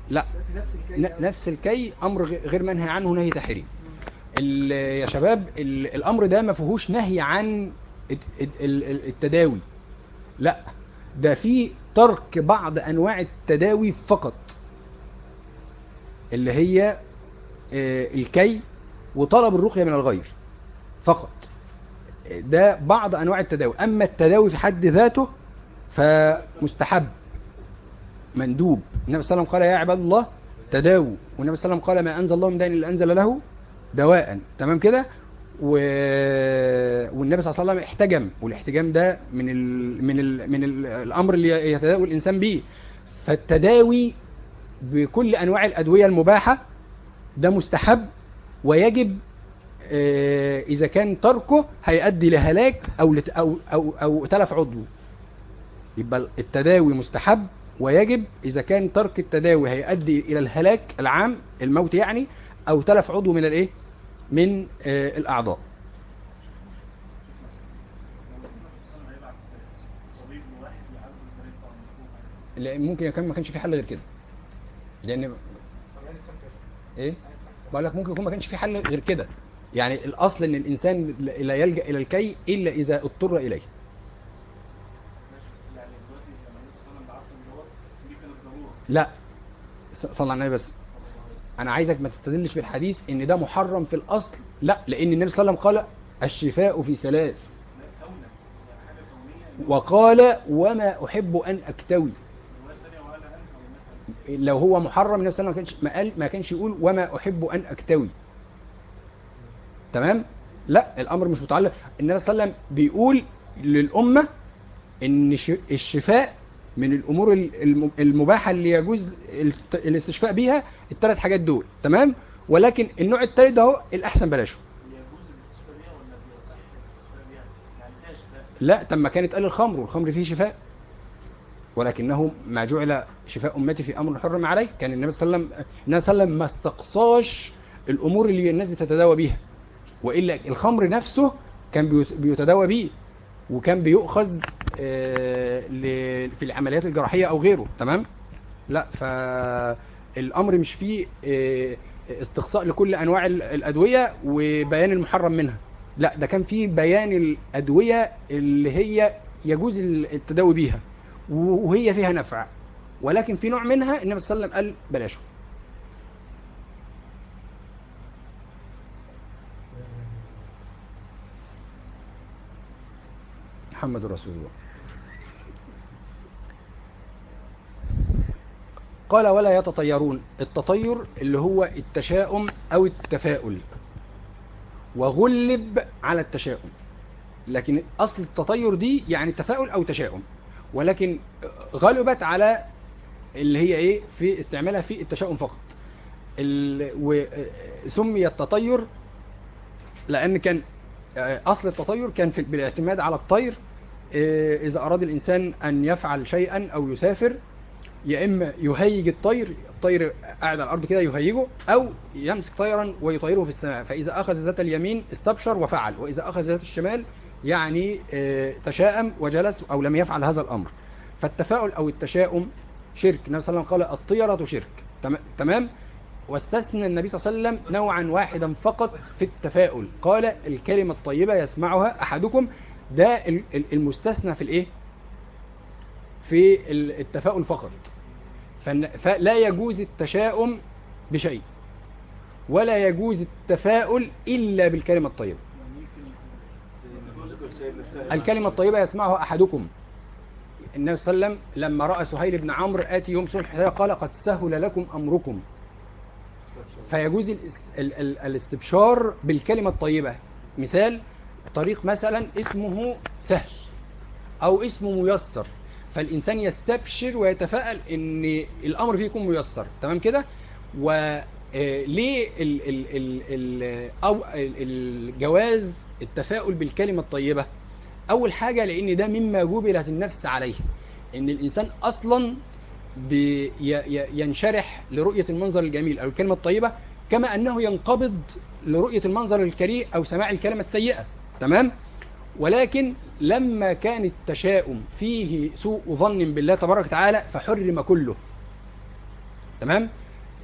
لا. في نفس الكي ن- نفس الكي أمر غير منهي عنه نهي تحريم. يا شباب ال- الأمر ده ما فيهوش نهي عن الت- ال- ال- التداوي. لا ده في ترك بعض أنواع التداوي فقط اللي هي آه، الكي وطلب الرقية من الغير فقط. ده بعض أنواع التداوي. أما التداوي في حد ذاته فمستحب مندوب. النبي صلى الله عليه وسلم قال يا عباد الله تداووا والنبي صلى الله عليه وسلم قال ما أنزل الله من دين إلا أنزل له دواء. تمام كده؟ و... والنبي صلى الله عليه وسلم احتجم والاحتجام ده من ال... من ال... من ال... الأمر اللي يتداوى الإنسان به فالتداوي بكل أنواع الأدوية المباحة ده مستحب ويجب آه، إذا كان تركه هيؤدي لهلاك أو لت... أو أو أو تلف عضو يبقى التداوي مستحب ويجب إذا كان ترك التداوي هيؤدي إلى الهلاك العام الموت يعني أو تلف عضو من الإيه؟ من آه الأعضاء. لأن ممكن يكون ما كانش في حل غير كده. لأن إيه؟ بقول لك ممكن يكون ما كانش في حل غير كده. يعني الأصل إن الإنسان لا يلجأ إلى الكي إلا إذا اضطر إليه. لا صلى على النبي بس أنا عايزك ما تستدلش بالحديث إن ده محرم في الأصل. لا لأن النبي صلى الله عليه وسلم قال الشفاء في ثلاث. وقال وما أحب أن أكتوي. لو هو محرم النبي صلى الله عليه وسلم ما قال ما كانش يقول وما أحب أن أكتوي. تمام؟ لا الأمر مش متعلق. النبي صلى الله عليه وسلم بيقول للأمة إن الشفاء من الأمور ال- الم- المباحة اللي يجوز الاستشفاء بيها الثلاث حاجات دول تمام؟ ولكن النوع الثالث ده هو الأحسن بلاشه لا طب ما كانت قال الخمر والخمر فيه شفاء. ولكنه ما جعل شفاء أمتي في أمر حرم عليه. كان النبي صلى الله عليه وسلم النبي صلى الله عليه وسلم ما استقصاش الأمور اللي الناس بتتداوى بيها. وإلا الخمر نفسه كان بيت- بيتداوى بيه وكان بيؤخذ في العمليات الجراحية أو غيره تمام؟ لا فالامر مش فيه آه، استقصاء لكل أنواع ال- الأدوية وبيان المحرم منها. لا ده كان فيه بيان الأدوية اللي هي يجوز ال- التداوي بيها وهي فيها نفع. ولكن في نوع منها النبي صلى الله عليه وسلم قال بلاشه محمد رسول الله. قال ولا يتطيرون التطير اللي هو التشاؤم أو التفاؤل. وغلب على التشاؤم. لكن أصل التطير دي يعني تفاؤل أو تشاؤم. ولكن غلبت على اللي هي إيه؟ في استعمالها في التشاؤم فقط. ال... و... سمي التطير لأن كان آه، أصل التطير كان في بالاعتماد على الطير آه، إذا أراد الإنسان أن يفعل شيئا أو يسافر يا إما يهيج الطير الطير قاعد على الأرض كده يهيجه أو يمسك طيرا ويطيره في السماء. فإذا أخذ ذات اليمين استبشر وفعل وإذا أخذ ذات الشمال يعني آه، تشاءم وجلس أو لم يفعل هذا الأمر. فالتفاؤل أو التشاؤم شرك. النبي صلى الله عليه وسلم قال الطيرة شرك. تم- تمام؟ واستثنى النبي صلى الله عليه وسلم نوعا واحدا فقط في التفاؤل. قال الكلمة الطيبة يسمعها أحدكم. ده ال- ال- المستثنى في الإيه؟ في ال- التفاؤل فقط. فلا يجوز التشاؤم بشيء ولا يجوز التفاؤل إلا بالكلمة الطيبة. الكلمة الطيبة يسمعها أحدكم. النبي صلى الله عليه وسلم لما رأى سهيل بن عمرو آتي يوم صلح قال قد سهل لكم أمركم. فيجوز الاس- ال- ال- الاستبشار بالكلمة الطيبة. مثال طريق مثلا اسمه سهل أو اسمه ميسر. فالإنسان يستبشر ويتفائل إن الأمر فيه يكون ميسر. تمام كده؟ وليه ال ال ال ال أو ال- الجواز التفاؤل بالكلمة الطيبة؟ أول حاجة لأن ده مما جبلت النفس عليه. إن الإنسان أصلا ينشرح لرؤية المنظر الجميل أو الكلمة الطيبة كما أنه ينقبض لرؤية المنظر الكريء أو سماع الكلمة السيئة. تمام؟ ولكن لما كان التشاؤم فيه سوء ظن بالله تبارك وتعالى فحرم كله. تمام؟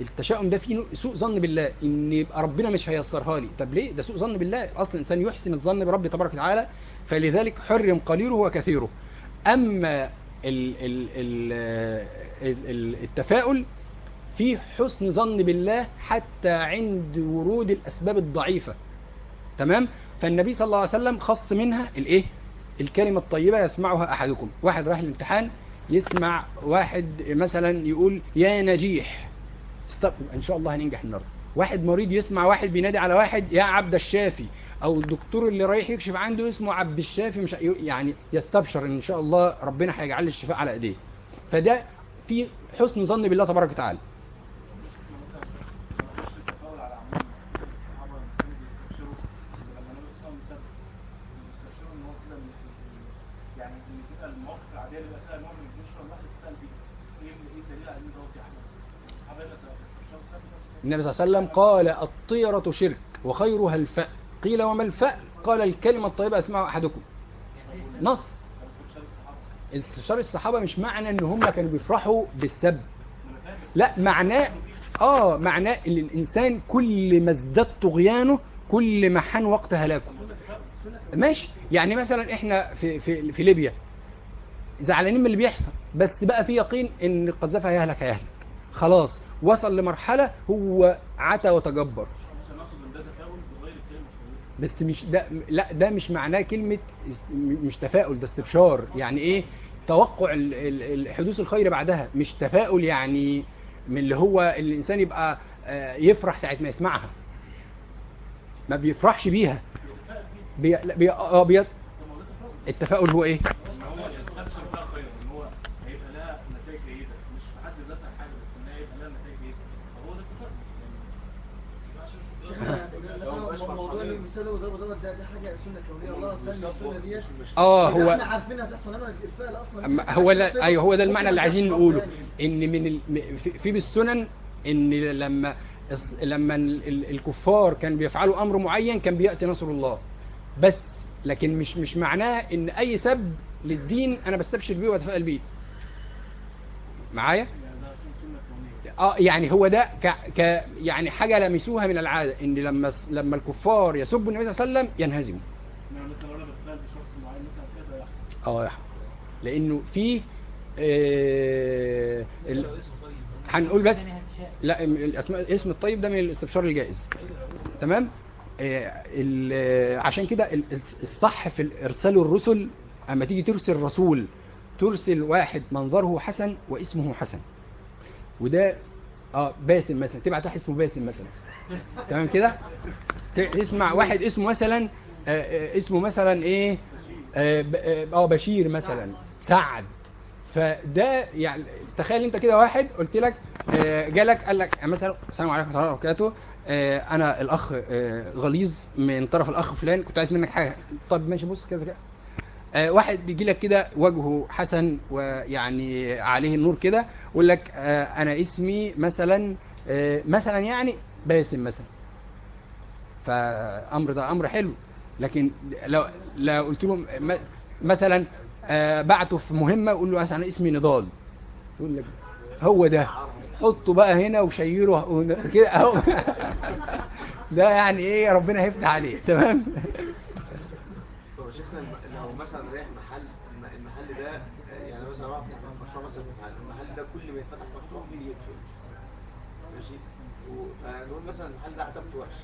التشاؤم ده فيه سوء ظن بالله. إن يبقى ربنا مش هيسرها لي. طب ليه؟ ده سوء ظن بالله. أصلا الانسان يحسن الظن برب تبارك وتعالى فلذلك حرم قليله وكثيره. أما ال ال ال ال ال التفاؤل فيه حسن ظن بالله حتى عند ورود الأسباب الضعيفة. تمام؟ فالنبي صلى الله عليه وسلم خص منها الإيه؟ الكلمة الطيبة يسمعها أحدكم. واحد راح الامتحان يسمع واحد مثلا يقول يا نجيح. استب... إن شاء الله هننجح النهارده. واحد مريض يسمع واحد بينادي على واحد يا عبد الشافي. أو الدكتور اللي رايح يكشف عنده اسمه عبد الشافي مش يعني يستبشر إن شاء الله ربنا هيجعل الشفاء على إيديه. فده في حسن ظن بالله تبارك وتعالى التفاؤل على عموم الصحابه لما كانوا بيستبشروا لما النبي صلى الله عليه وسلم بيستبشروا ان هو كده من- يعني ان كده المواقف العاديه اللي بيبقى فيها نوع من البشرى الواحد يتفائل بيه إيه إيه الدليل على ان دوت يا احمد؟ الصحابه اللي كانوا بيستبشروا بسبب النبي صلى الله عليه وسلم قال الطيرة شرك وخيرها الفأل قيل وما الفأل قال الكلمة الطيبة اسمعها أحدكم. نص. استشار الصحابة مش معنى إن هم كانوا بيفرحوا بالسب. لا معناه آه معناه إن الإنسان كل ما ازداد طغيانه كل ما حان وقت هلاكه. ماشي. يعني مثلا إحنا في في في ليبيا. زعلانين من اللي بيحصل. بس بقى في يقين إن القذافي هيهلك هيهلك. خلاص. وصل لمرحلة هو عتى وتجبر. بس مش ده لا ده مش معناه كلمة است- مش تفاؤل ده استبشار. يعني إيه؟ توقع حدوث الخير بعدها. مش تفاؤل يعني من اللي هو الإنسان يبقى آه، يفرح ساعة ما يسمعها. ما بيفرحش بيها. بي... بي... آه بي... التفاؤل هو إيه ان هو يستبشر بقى خيرا ان هو هيبقى لها نتائج جيده مش في حد ذاتها حاجة بس ان هي هيبقى لها نتائج جيده فهو ده التفاؤل وضرب ضرب ده دي حاجة سنة كونية. الله سلم السنة ديت. آه يبقى هو إحنا عارفينها تحصل إنما الفعل أصلا هو لا أيوه هو ده المعنى اللي عايزين نقوله. إن من ال... في- في بالسنن إن لما لما ال- ال- الكفار كان بيفعلوا أمر معين كان بيأتي نصر الله. بس لكن مش مش معناه إن أي سب للدين أنا بستبشر بيه وأتفائل بيه. معايا يعني ده سنه كونيه آه يعني هو ده ك... ك يعني حاجة لمسوها من العادة إن لما لما الكفار يسبوا النبي صلى الله عليه وسلم ينهزموا. آه. لأنه في آه ال... هنقول بس لا م- الأسماء الاسم الطيب ده من الاستبشار الجائز. تمام؟ آه ال- عشان كده ال- الصح في إرسال الرسل أما تيجي ترسل رسول ترسل واحد منظره حسن واسمه حسن. وده آه باسم مثلا. تبعت واحد اسمه باسم مثلا. تمام كده؟ تسمع واحد اسمه مثلا آه، آه، اسمه مثلا إيه؟ آه آه، آه، بشير مثلا. سعد. فده يعني تخيل أنت كده واحد قلت لك جالك قال لك مثلا السلام عليكم ورحمة الله وبركاته. أنا الأخ غليظ من طرف الأخ فلان كنت عايز منك حاجة. طب ماشي بص كذا كذا واحد بيجي لك كده وجهه حسن ويعني عليه النور كده يقول لك آه، أنا اسمي مثلا آه، مثلا يعني باسم مثلا. فأمر ده أمر حلو. لكن لو لو قلت له مثلا آه، بعته في مهمة أقول له أنا اسمي نضال. يقول لك هو ده. حطه بقى هنا وشيره كده أهو. ده يعني إيه ربنا هيفتح عليه. تمام؟ مثلا رايح محل الم- المحل ده يعني مثلا رايح فتح مشروع مثلا في محل المحل ده كل ما يتفتح مشروع فيه يقفل ماشي؟ و- فنقول مثلا المحل ده عتبته وحش.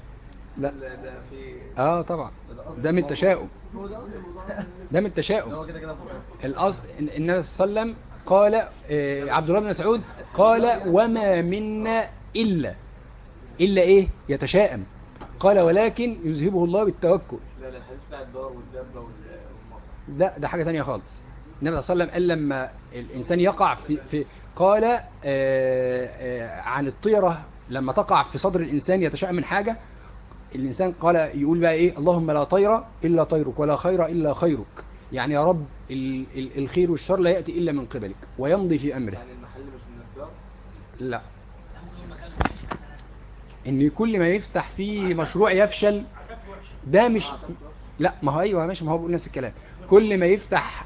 لا. ده في آه طبعا. ده من التشاؤم ده من التشاؤم هو كده كده بصراحة. الاصل إن- النبي صلى الله عليه وسلم قال آه، عبد الله بن مسعود قال وما منا الا إلا إيه؟ يتشائم قال ولكن يذهبه الله بالتوكل. لا لا الحديث بتاع الدار والدابة وال- لا ده حاجة تانية خالص. النبي صلى الله عليه وسلم قال لما الإنسان يقع في, في قال آه، آه، عن الطيرة لما تقع في صدر الإنسان يتشاءم من حاجة الإنسان قال يقول بقى إيه؟ اللهم لا طير إلا طيرك ولا خير إلا خيرك. يعني يا رب ال- ال- الخير والشر لا يأتي إلا من قبلك ويمضي في أمره. يعني المحل مش من الدار لا. إن كل ما يفتح فيه مشروع يفشل ده مش لا ما هو أيوه ماشي ما هو بيقول نفس الكلام. كل ما يفتح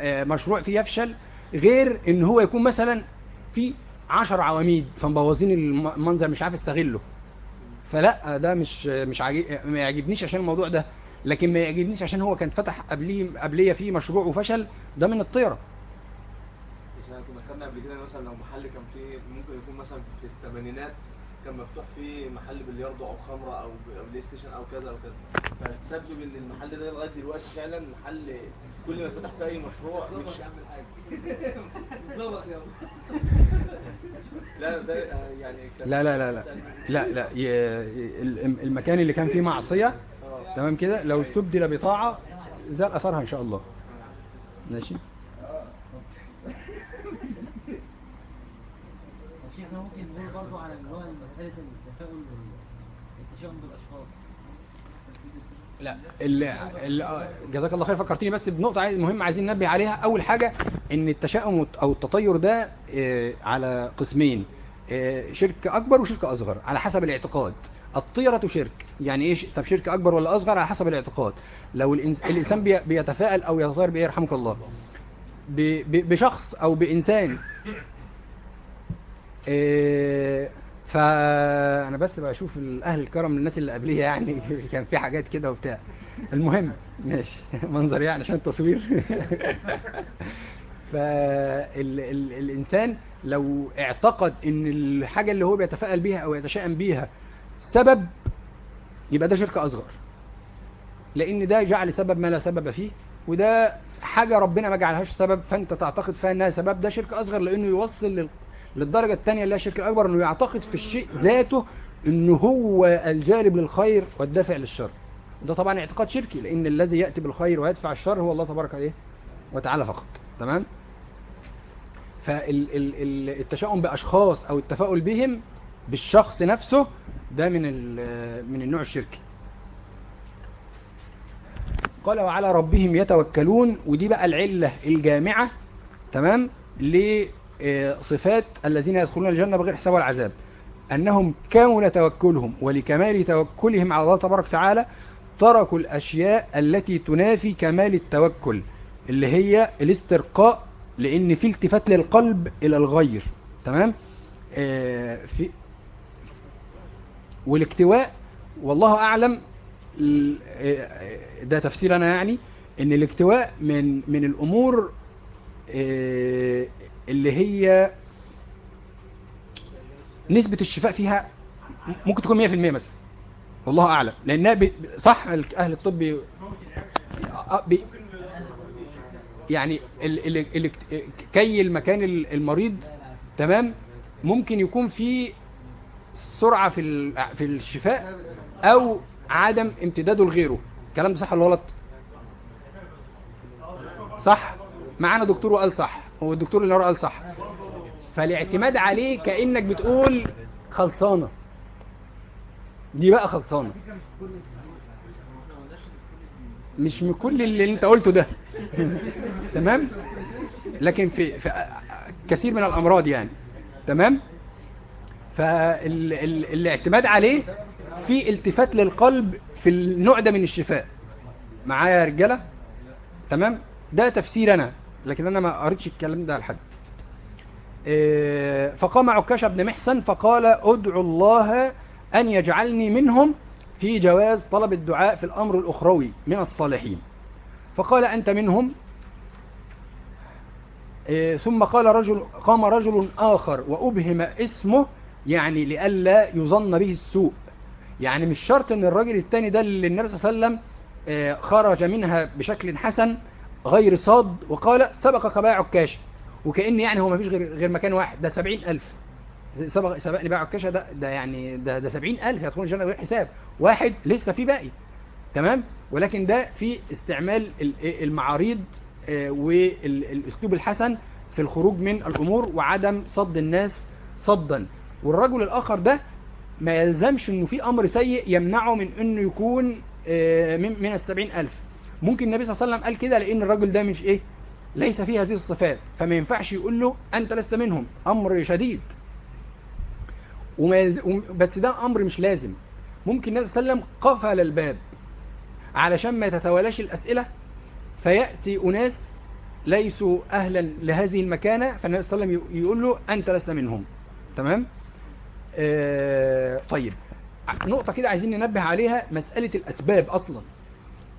آه، مشروع فيه يفشل غير إن هو يكون مثلا في عشر عواميد فمبوظين الم- المنظر مش عارف استغله فلا ده مش مش عاجب ما يعجبنيش عشان الموضوع ده. لكن ما يعجبنيش عشان هو كان فتح قبليه قبليه فيه مشروع وفشل ده من الطيرة. إحنا كنا خدنا قبل كده مثلا لو محل كان فيه ممكن يكون مثلا في الثمانينات كان مفتوح فيه محل بلياردو أو خمرة أو PlayStation أو كذا أو كذا. فتسبب إن المحل ده لغاية دلوقتي فعلا محل كل ما فتح فيه أي مشروع مش ظبط يلا. لا ده يعني لا لا لا لا. لا لا المكان اللي كان فيه معصية آه. تمام كده؟ لو استبدل بطاعة زال أثرها إن شاء الله. ماشي طب إحنا ممكن نقول برضو على مسألة والتشاؤم بالأشخاص لا ال جزاك الله خير فكرتني بس بنقطة عايز مهمة عايزين ننبه عليها. أول حاجة إن التشاؤم أو التطير ده آه، على قسمين آه، شرك أكبر وشرك أصغر على حسب الاعتقاد. الطيرة شرك. يعني إيه طب شرك أكبر ولا أصغر؟ على حسب الاعتقاد. لو الإنس الإنسان بي- بيتفائل أو يتطير بإيه؟ يرحمك الله. بشخص أو بإنسان إيه، فانا بس بشوف الأهل الكرم الناس اللي قبليه يعني. كان في حاجات كده وبتاع. المهم ماشي. منظر يعني عشان التصوير. فالإنسان لو اعتقد إن الحاجة اللي هو بيتفائل بيها أو يتشائم بيها سبب يبقى ده شرك أصغر. لأن ده جعل سبب ما لا سبب فيه وده حاجة ربنا ما جعلهاش سبب فأنت تعتقد فيها إنها سبب ده شرك أصغر لأنه يوصل. للدرجة الثانية اللي هي الشرك الأكبر إنه يعتقد في الشيء ذاته إنه هو الجالب للخير والدافع للشر. وده طبعا اعتقاد شركي لأن الذي يأتي بالخير ويدفع الشر هو الله تبارك إيه؟ وتعالى فقط. تمام؟ فالتشاؤم بأشخاص أو التفاؤل بهم بالشخص نفسه ده من من النوع الشركي. قال وعلى ربهم يتوكلون. ودي بقى العلة الجامعة تمام؟ لصفات الذين يدخلون الجنة بغير حساب ولا عذاب أنهم كامل توكلهم ولكمال توكلهم على الله تبارك وتعالى تركوا الأشياء التي تنافي كمال التوكل اللي هي الاسترقاء لأن في التفات للقلب إلى الغير. تمام؟ آه في والاكتواء والله أعلم آه، ده تفسير أنا يعني إن الاكتواء من من الأمور اللي هي نسبة الشفاء فيها ممكن تكون 100% مثلا. والله أعلم. لأنها ب- صح أهل الطب آه، يعني كي المكان ال- المريض تمام ممكن يكون في سرعة في في الشفاء أو عدم امتداده لغيره. الكلام ده صح ولا غلط؟ صح. معانا دكتور وقال صح. هو الدكتور اللي قال صح. فالاعتماد عليه كأنك بتقول خلصانة. دي بقى خلصانة. مش من كل اللي انت قلته ده. تمام؟ لكن في, في كثير من الأمراض يعني. تمام؟ فالاعتماد عليه في التفات للقلب في النوع ده من الشفاء. معايا يا رجالة؟ تمام؟ ده تفسير أنا. لكن أنا ما قريتش الكلام ده لحد. إيه، فقام عكاشة بن محسن فقال أدعو الله أن يجعلني منهم في جواز طلب الدعاء في الأمر الأخروي من الصالحين. فقال أنت منهم؟ إيه، ثم قال رجل قام رجل آخر وأبهم اسمه يعني لئلا يظن به السوء. يعني مش شرط إن الراجل التاني ده اللي النبي صلى الله عليه وسلم آه، خرج منها بشكل حسن غير صاد وقال سبقك باع عكاشة وكأن يعني هو ما فيش غير, غير مكان واحد. ده سبعين ألف. سبق سبقني باع عكاشة ده, ده يعني ده, ده سبعين ألف. يدخل الجنة بغير حساب. واحد لسه في باقي. تمام؟ ولكن ده في استعمال ال- المعاريض آه، والأسلوب الحسن في الخروج من الأمور وعدم صد الناس صدا. والرجل الآخر ده ما يلزمش إنه في أمر سيء يمنعه من إنه يكون آه، من السبعين ألف. ممكن النبي صلى الله عليه وسلم قال كده لأن الرجل ده مش إيه؟ ليس فيه هذه الصفات. فما ينفعش يقول له أنت لست منهم. أمر شديد. وما بس ده أمر مش لازم. ممكن النبي صلى الله عليه وسلم قفل الباب علشان ما تتوالىش الأسئلة فيأتي أناس ليسوا أهلا لهذه المكانة فالنبي صلى الله عليه وسلم يقول له أنت لست منهم. تمام؟ آه طيب. نقطة كده عايزين ننبه عليها مسألة الأسباب أصلا.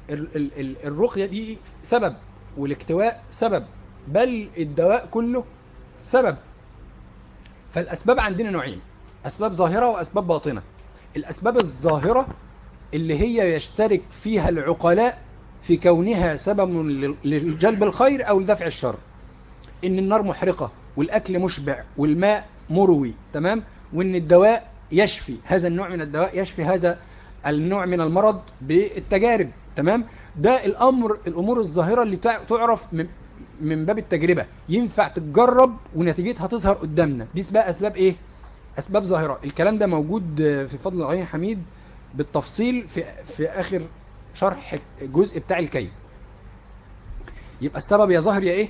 ال- ال- ال- الرقية دي سبب والاكتواء سبب بل الدواء كله سبب. فالأسباب عندنا نوعين أسباب ظاهرة وأسباب باطنة. الأسباب الظاهرة اللي هي يشترك فيها العقلاء في كونها سبب لجلب الخير أو لدفع الشر. إن النار محرقة والأكل مشبع والماء مروي تمام؟ وإن الدواء يشفي هذا النوع من الدواء يشفي هذا النوع من المرض بالتجارب. تمام؟ ده الأمر الأمور الظاهرة اللي تع- تعرف من من باب التجربة. ينفع تتجرب ونتيجتها تظهر قدامنا. دي اسمها أسباب إيه؟ أسباب ظاهرة. الكلام ده موجود في فضل الغني حميد بالتفصيل في, في آخر شرح الجزء بتاع الكيد يبقى السبب يا ظاهر يا إيه؟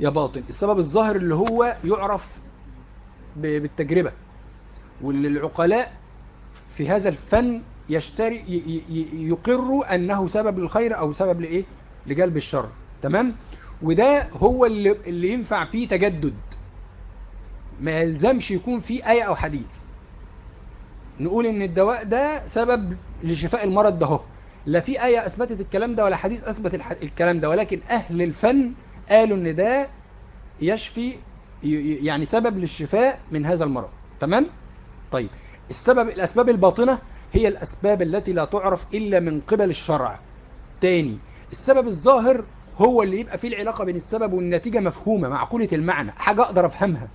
يا باطن. السبب الظاهر اللي هو يعرف ب- بالتجربة. واللي العقلاء في هذا الفن يشتري ي- ي- يقروا أنه سبب للخير أو سبب لإيه؟ لجلب الشر. تمام؟ وده هو اللي, اللي ينفع فيه تجدد. ما يلزمش يكون فيه آية أو حديث. نقول إن الدواء ده سبب لشفاء المرض ده هو. لا في آية أثبتت الكلام ده ولا حديث أثبت الكلام ده ولكن أهل الفن قالوا إن ده يشفي يعني سبب للشفاء من هذا المرض. تمام؟ طيب. السبب الأسباب الباطنة هي الأسباب التي لا تعرف إلا من قبل الشرع. تاني السبب الظاهر هو اللي يبقى فيه العلاقة بين السبب والنتيجة مفهومة معقولة المعنى حاجة أقدر أفهمها.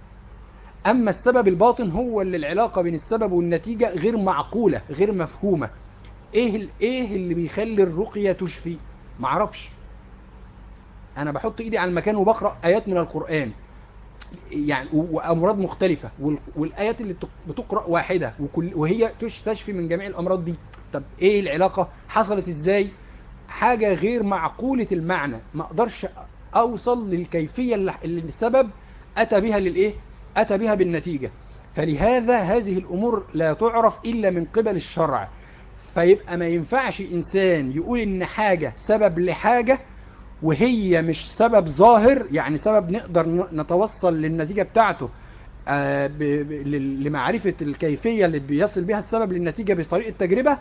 أما السبب الباطن هو اللي العلاقة بين السبب والنتيجة غير معقولة غير مفهومة. إيه, إيه اللي بيخلي الرقية تشفي؟ معرفش. أنا بحط إيدي على المكان وبقرأ آيات من القرآن. يعني و- وأمراض مختلفة. وال- والآيات اللي بتق- بتقرأ واحدة وكل وهي تش- تشفي من جميع الأمراض دي. طب إيه العلاقة؟ حصلت إزاي؟ حاجة غير معقولة المعنى. ما أقدرش أوصل للكيفية اللي السبب أتى بها للإيه؟ أتى بها بالنتيجة. فلهذا هذه الأمور لا تعرف إلا من قبل الشرع. فيبقى ما ينفعش إنسان يقول إن حاجة سبب لحاجة وهي مش سبب ظاهر يعني سبب نقدر نتوصل للنتيجة بتاعته آه، لمعرفة الكيفية اللي بيصل بها السبب للنتيجة بطريقة تجربة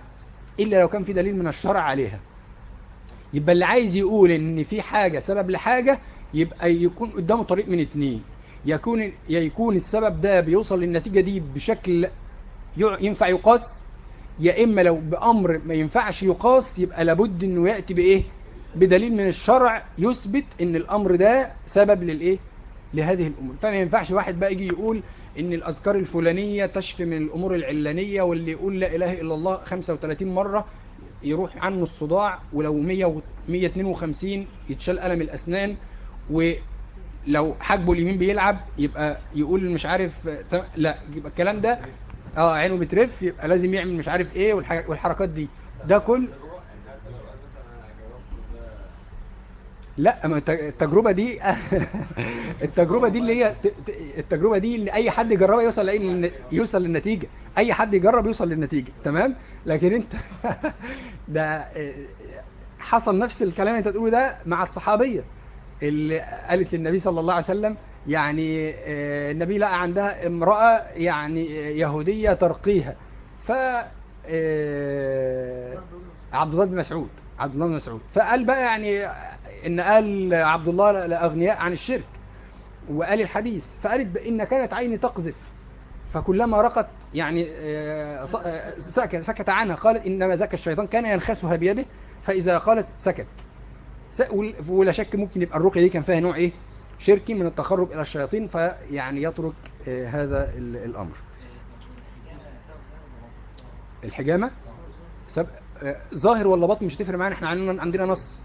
إلا لو كان في دليل من الشرع عليها. يبقى اللي عايز يقول إن في حاجة سبب لحاجة يبقى يكون قدامه طريق من اتنين. يكون يكون السبب ده بيوصل للنتيجة دي بشكل ينفع يقاس يا إما لو بأمر ما ينفعش يقاس يبقى لابد إنه يأتي بإيه؟ بدليل من الشرع يثبت إن الأمر ده سبب للإيه؟ لهذه الأمور. فما ينفعش واحد بقى يجي يقول إن الأذكار الفلانية تشفي من الأمور العلانية واللي يقول لا إله إلا الله 35 مرة يروح عنه الصداع ولو 100 و 152 يتشال ألم الأسنان ولو حاجبه اليمين بيلعب يبقى يقول مش عارف لا يبقى الكلام ده آه عينه بترف يبقى لازم يعمل مش عارف إيه والح- والحركات دي. ده كل لا ما الت- التجربة دي التجربة دي اللي هي التجربة دي اللي أي حد يجربها يوصل للن- يوصل للنتيجة. أي حد يجرب يوصل للنتيجة تمام؟ لكن أنت ده حصل نفس الكلام اللي أنت تقوله ده مع الصحابية اللي قالت للنبي صلى الله عليه وسلم يعني آه، النبي لقى عندها امرأة يعني يهودية ترقيها. ف آه، عبد الله بن مسعود عبد الله بن مسعود. فقال بقى يعني إن قال عبد الله لاغنياء عن الشرك وقال الحديث فقالت بان كانت عيني تقذف فكلما رقت يعني آه، آه، سكت, عنها قالت إنما ذاك الشيطان كان ينخسها بيده فإذا قالت سكت. ولا شك ممكن يبقى الرقية دي كان فيها نوع إيه؟ شركي من التقرب إلى الشياطين فيعني يترك آه، هذا ال- الأمر. الحجامة؟ ظاهر ولا باطن مش هتفرق معانا إحنا عندنا نص.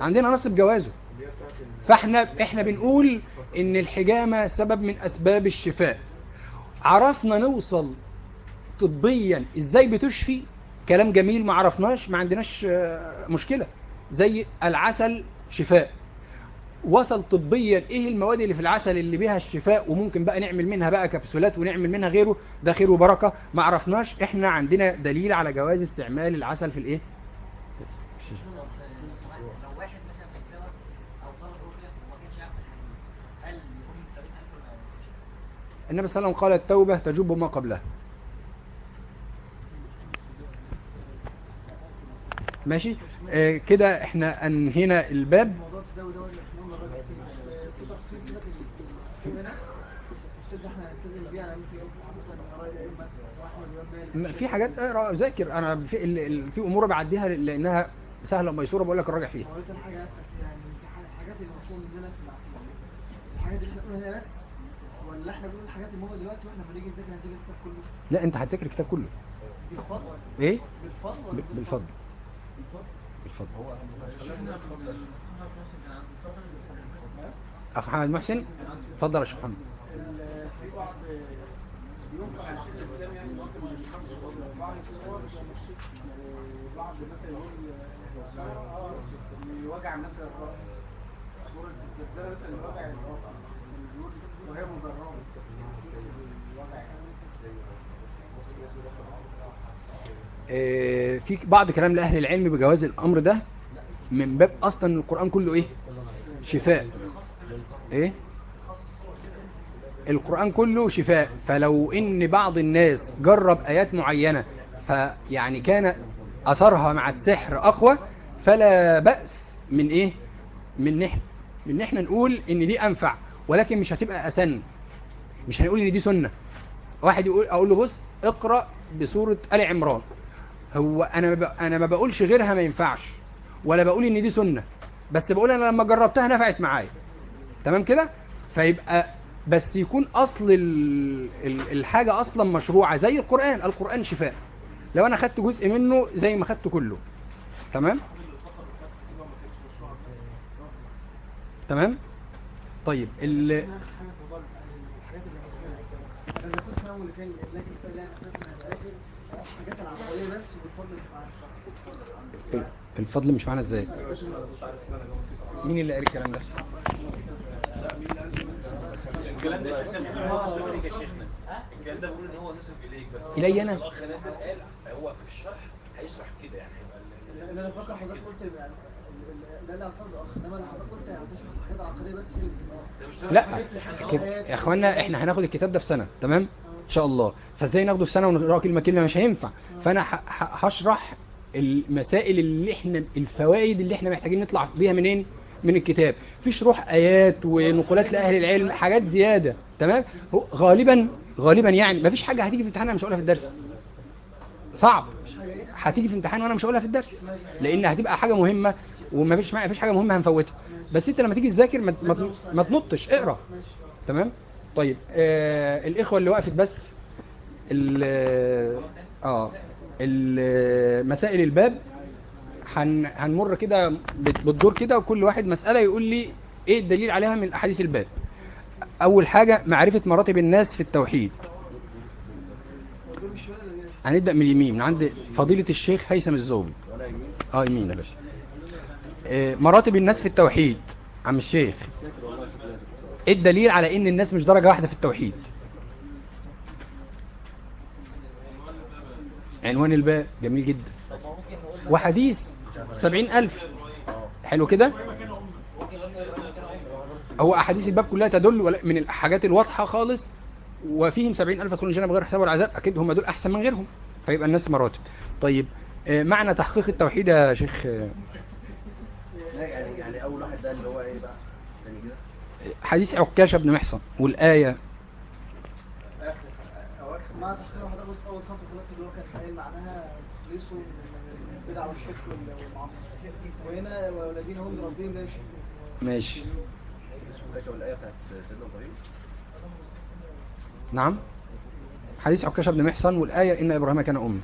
عندنا نص بجوازه فاحنا إحنا بنقول إن الحجامة سبب من أسباب الشفاء. عرفنا نوصل طبيا إزاي بتشفي؟ كلام جميل ما عرفناش ما عندناش آه، مشكلة. زي العسل شفاء. وصل طبيا إيه المواد اللي في العسل اللي بيها الشفاء؟ وممكن بقى نعمل منها بقى كبسولات ونعمل منها غيره ده خير وبركة. ما عرفناش إحنا عندنا دليل على جواز استعمال العسل في الإيه لو واحد مثلا اتزوج أو طلب رقيه وما كانش يعرف الحديث هل يكون من سبيل ألف ولا مش؟ النبي صلى الله عليه وسلم قال التوبة تجب ما قبلها. ماشي؟ آه كده إحنا انهينا الباب. في حاجات اقرا ذاكر. أنا في, في أمور بعديها لأنها سهلة وميسورة بقول لك الراجع فيها. يعني في ح- الحاجات اللي مطلوب مننا في الحاجات اللي إحنا بنقولها هنا بس ولا إحنا بنقول الحاجات المهمه دلوقتي وإحنا بنيجي نذاكر هنذاكر الكتاب كله. لا انت هتذاكر الكتاب كله. بالفضل. إيه؟ بالفضل بالفضل؟ بالفضل. اخ محمد محسن. اتفضل يا شيخ محمد في بعض بينكر على الشيخ الاسلام يعني بعض الصور بعض الصور بعض مثلا يقول الصور يوجع مثلا الراس صورة الزلزال مثلا الراس وهي آه، في بعض كلام لأهل العلم بجواز الأمر ده من باب أصلا القرآن كله إيه؟ شفاء. إيه؟ القرآن كله شفاء. فلو إن بعض الناس جرب آيات معينة فيعني كان أثرها مع السحر أقوى فلا بأس من إيه؟ من نحن من إحنا نقول إن دي أنفع. ولكن مش هتبقى أسن. مش هنقول إن دي سنة. واحد يقول أقول له بص اقرأ بسورة آل عمران. هو أنا ما ب... أنا ما بقولش غيرها ما ينفعش ولا بقول إن دي سنة. بس بقول أنا لما جربتها نفعت معايا. تمام كده؟ فيبقى بس يكون أصل ال... ال... الحاجة أصلا مشروعة زي القرآن. القرآن شفاء. لو أنا خدت جزء منه زي ما خدته كله. تمام؟ تمام؟ طيب ال... أنا مع الشرع الفضل مش معانا إزاي؟ مين اللي قال الكلام ده؟ الكلام ده يا شيخنا الكلام ده بيقول إن هو نسب اليك بس؟ الأخ نادر قال هو في الشرح هيشرح كده يعني. ال- أنا فاكر حضرتك قلت لا هتشرح الحاجات العقلية بس اللي- لا يا إخوانا إحنا هناخد الكتاب ده في سنة تمام؟ إن شاء الله. فإزاي ناخده في سنة ونقراه كلمة كلمه مش هينفع. فأنا هشرح المسائل اللي إحنا الفوائد اللي إحنا محتاجين نطلع بيها منين؟ من الكتاب. في شروح آيات ونقولات لأهل العلم حاجات زيادة تمام؟ غالبا غالبا يعني مفيش حاجة هتيجي في امتحان أنا مش هقولها في الدرس. صعب. هتيجي في امتحان وأنا مش هقولها في الدرس. لأن هتبقى حاجة مهمة. ومفيش معايا مفيش حاجة مهمة هنفوتها. بس انت لما تيجي تذاكر ما ما- ما تنطش اقرأ. تمام؟ طيب آه الإخوة اللي وقفت بس ال- آه ال- مسائل الباب هن هنمر كده بت- بالدور كده وكل واحد مسألة يقول لي إيه الدليل عليها من أحاديث الباب. أول حاجة معرفة مراتب الناس في التوحيد. هنبدأ من اليمين من عند فضيلة الشيخ هيثم الزوبي آه يمين يا باشا. مراتب الناس في التوحيد عم الشيخ. إيه الدليل على إن الناس مش درجة واحدة في التوحيد؟ عنوان الباب جميل جدا. وحديث سبعين ألف. حلو كده؟ هو أحاديث الباب كلها تدل من الحاجات الواضحة خالص؟ وفيهم سبعين ألف يدخلون الجنة بغير حساب ولا عذاب؟ أكيد هم دول أحسن من غيرهم فيبقى الناس مراتب. طيب آه، معنى تحقيق التوحيد يا شيخ آه، لا يعني يعني أول واحد ده اللي هو إيه بقى؟ كده. حديث عكاشة بن محصن والآية. خلاص اللي هو كان معناها وهنا هم ماشي. نعم. حديث عكاشة بن محصن والآية إن إبراهيم كان أم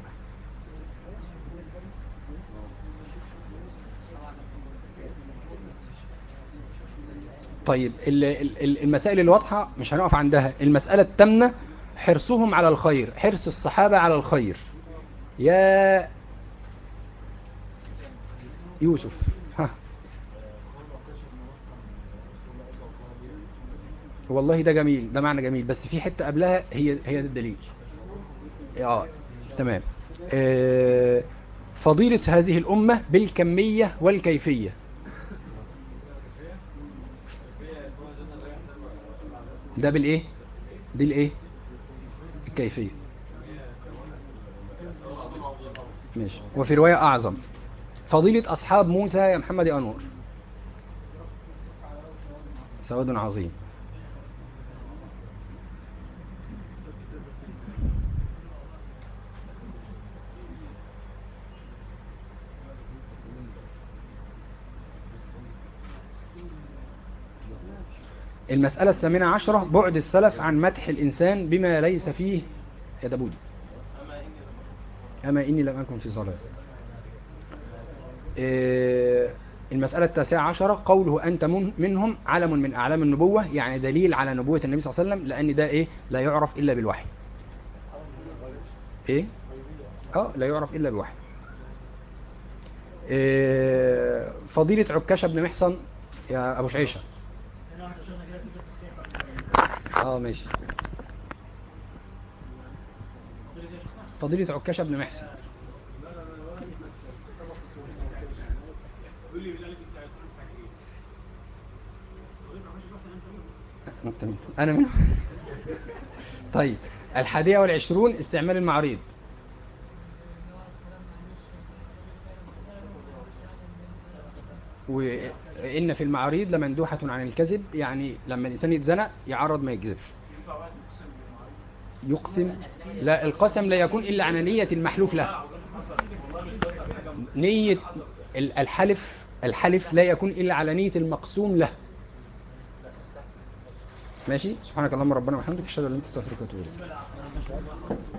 طيب ال- ال- ال- المسائل الواضحة مش هنقف عندها. المسألة التامنة حرصهم على الخير حرص الصحابة على الخير. يا يوسف ها. والله ده جميل ده معنى جميل. بس في حتة قبلها هي هي ده الدليل. آه تمام. آه فضيلة هذه الأمة بالكمية والكيفية. ده بالإيه دي الإيه الكيفية. ماشي. وفي رواية أعظم. فضيلة أصحاب موسى يا محمد يا أنور سواد عظيم. المسألة الثامنة عشرة بعد السلف عن مدح الإنسان بما ليس فيه. يا دبودي أما إني لم أكن في صلاة. إيه، المسألة التاسعة عشرة قوله أنت من- منهم علم من أعلام النبوة يعني دليل على نبوة النبي صلى الله عليه وسلم لأن ده إيه؟ لا يعرف إلا بالوحي. إيه؟ آه لا يعرف إلا بالوحي. إيه، فضيلة عكاشة بن محصن يا أبو شعيشة. آه ماشي فضيلة عكاشة بن محسن؟ أنا من طيب الحادية والعشرون استعمال المعاريض وإن في المعاريض لمندوحة عن الكذب يعني لما الإنسان يتزنق يعرض ما يكذبش. يقسم لا القسم لا يكون إلا عن نية المحلوف له. نية ال- الحلف الحلف لا يكون إلا على نية المقسوم له. ماشي؟ سبحانك اللهم ربنا وبحمدك أشهد أن لا إله إلا أنت أستغفرك وأتوب إليك.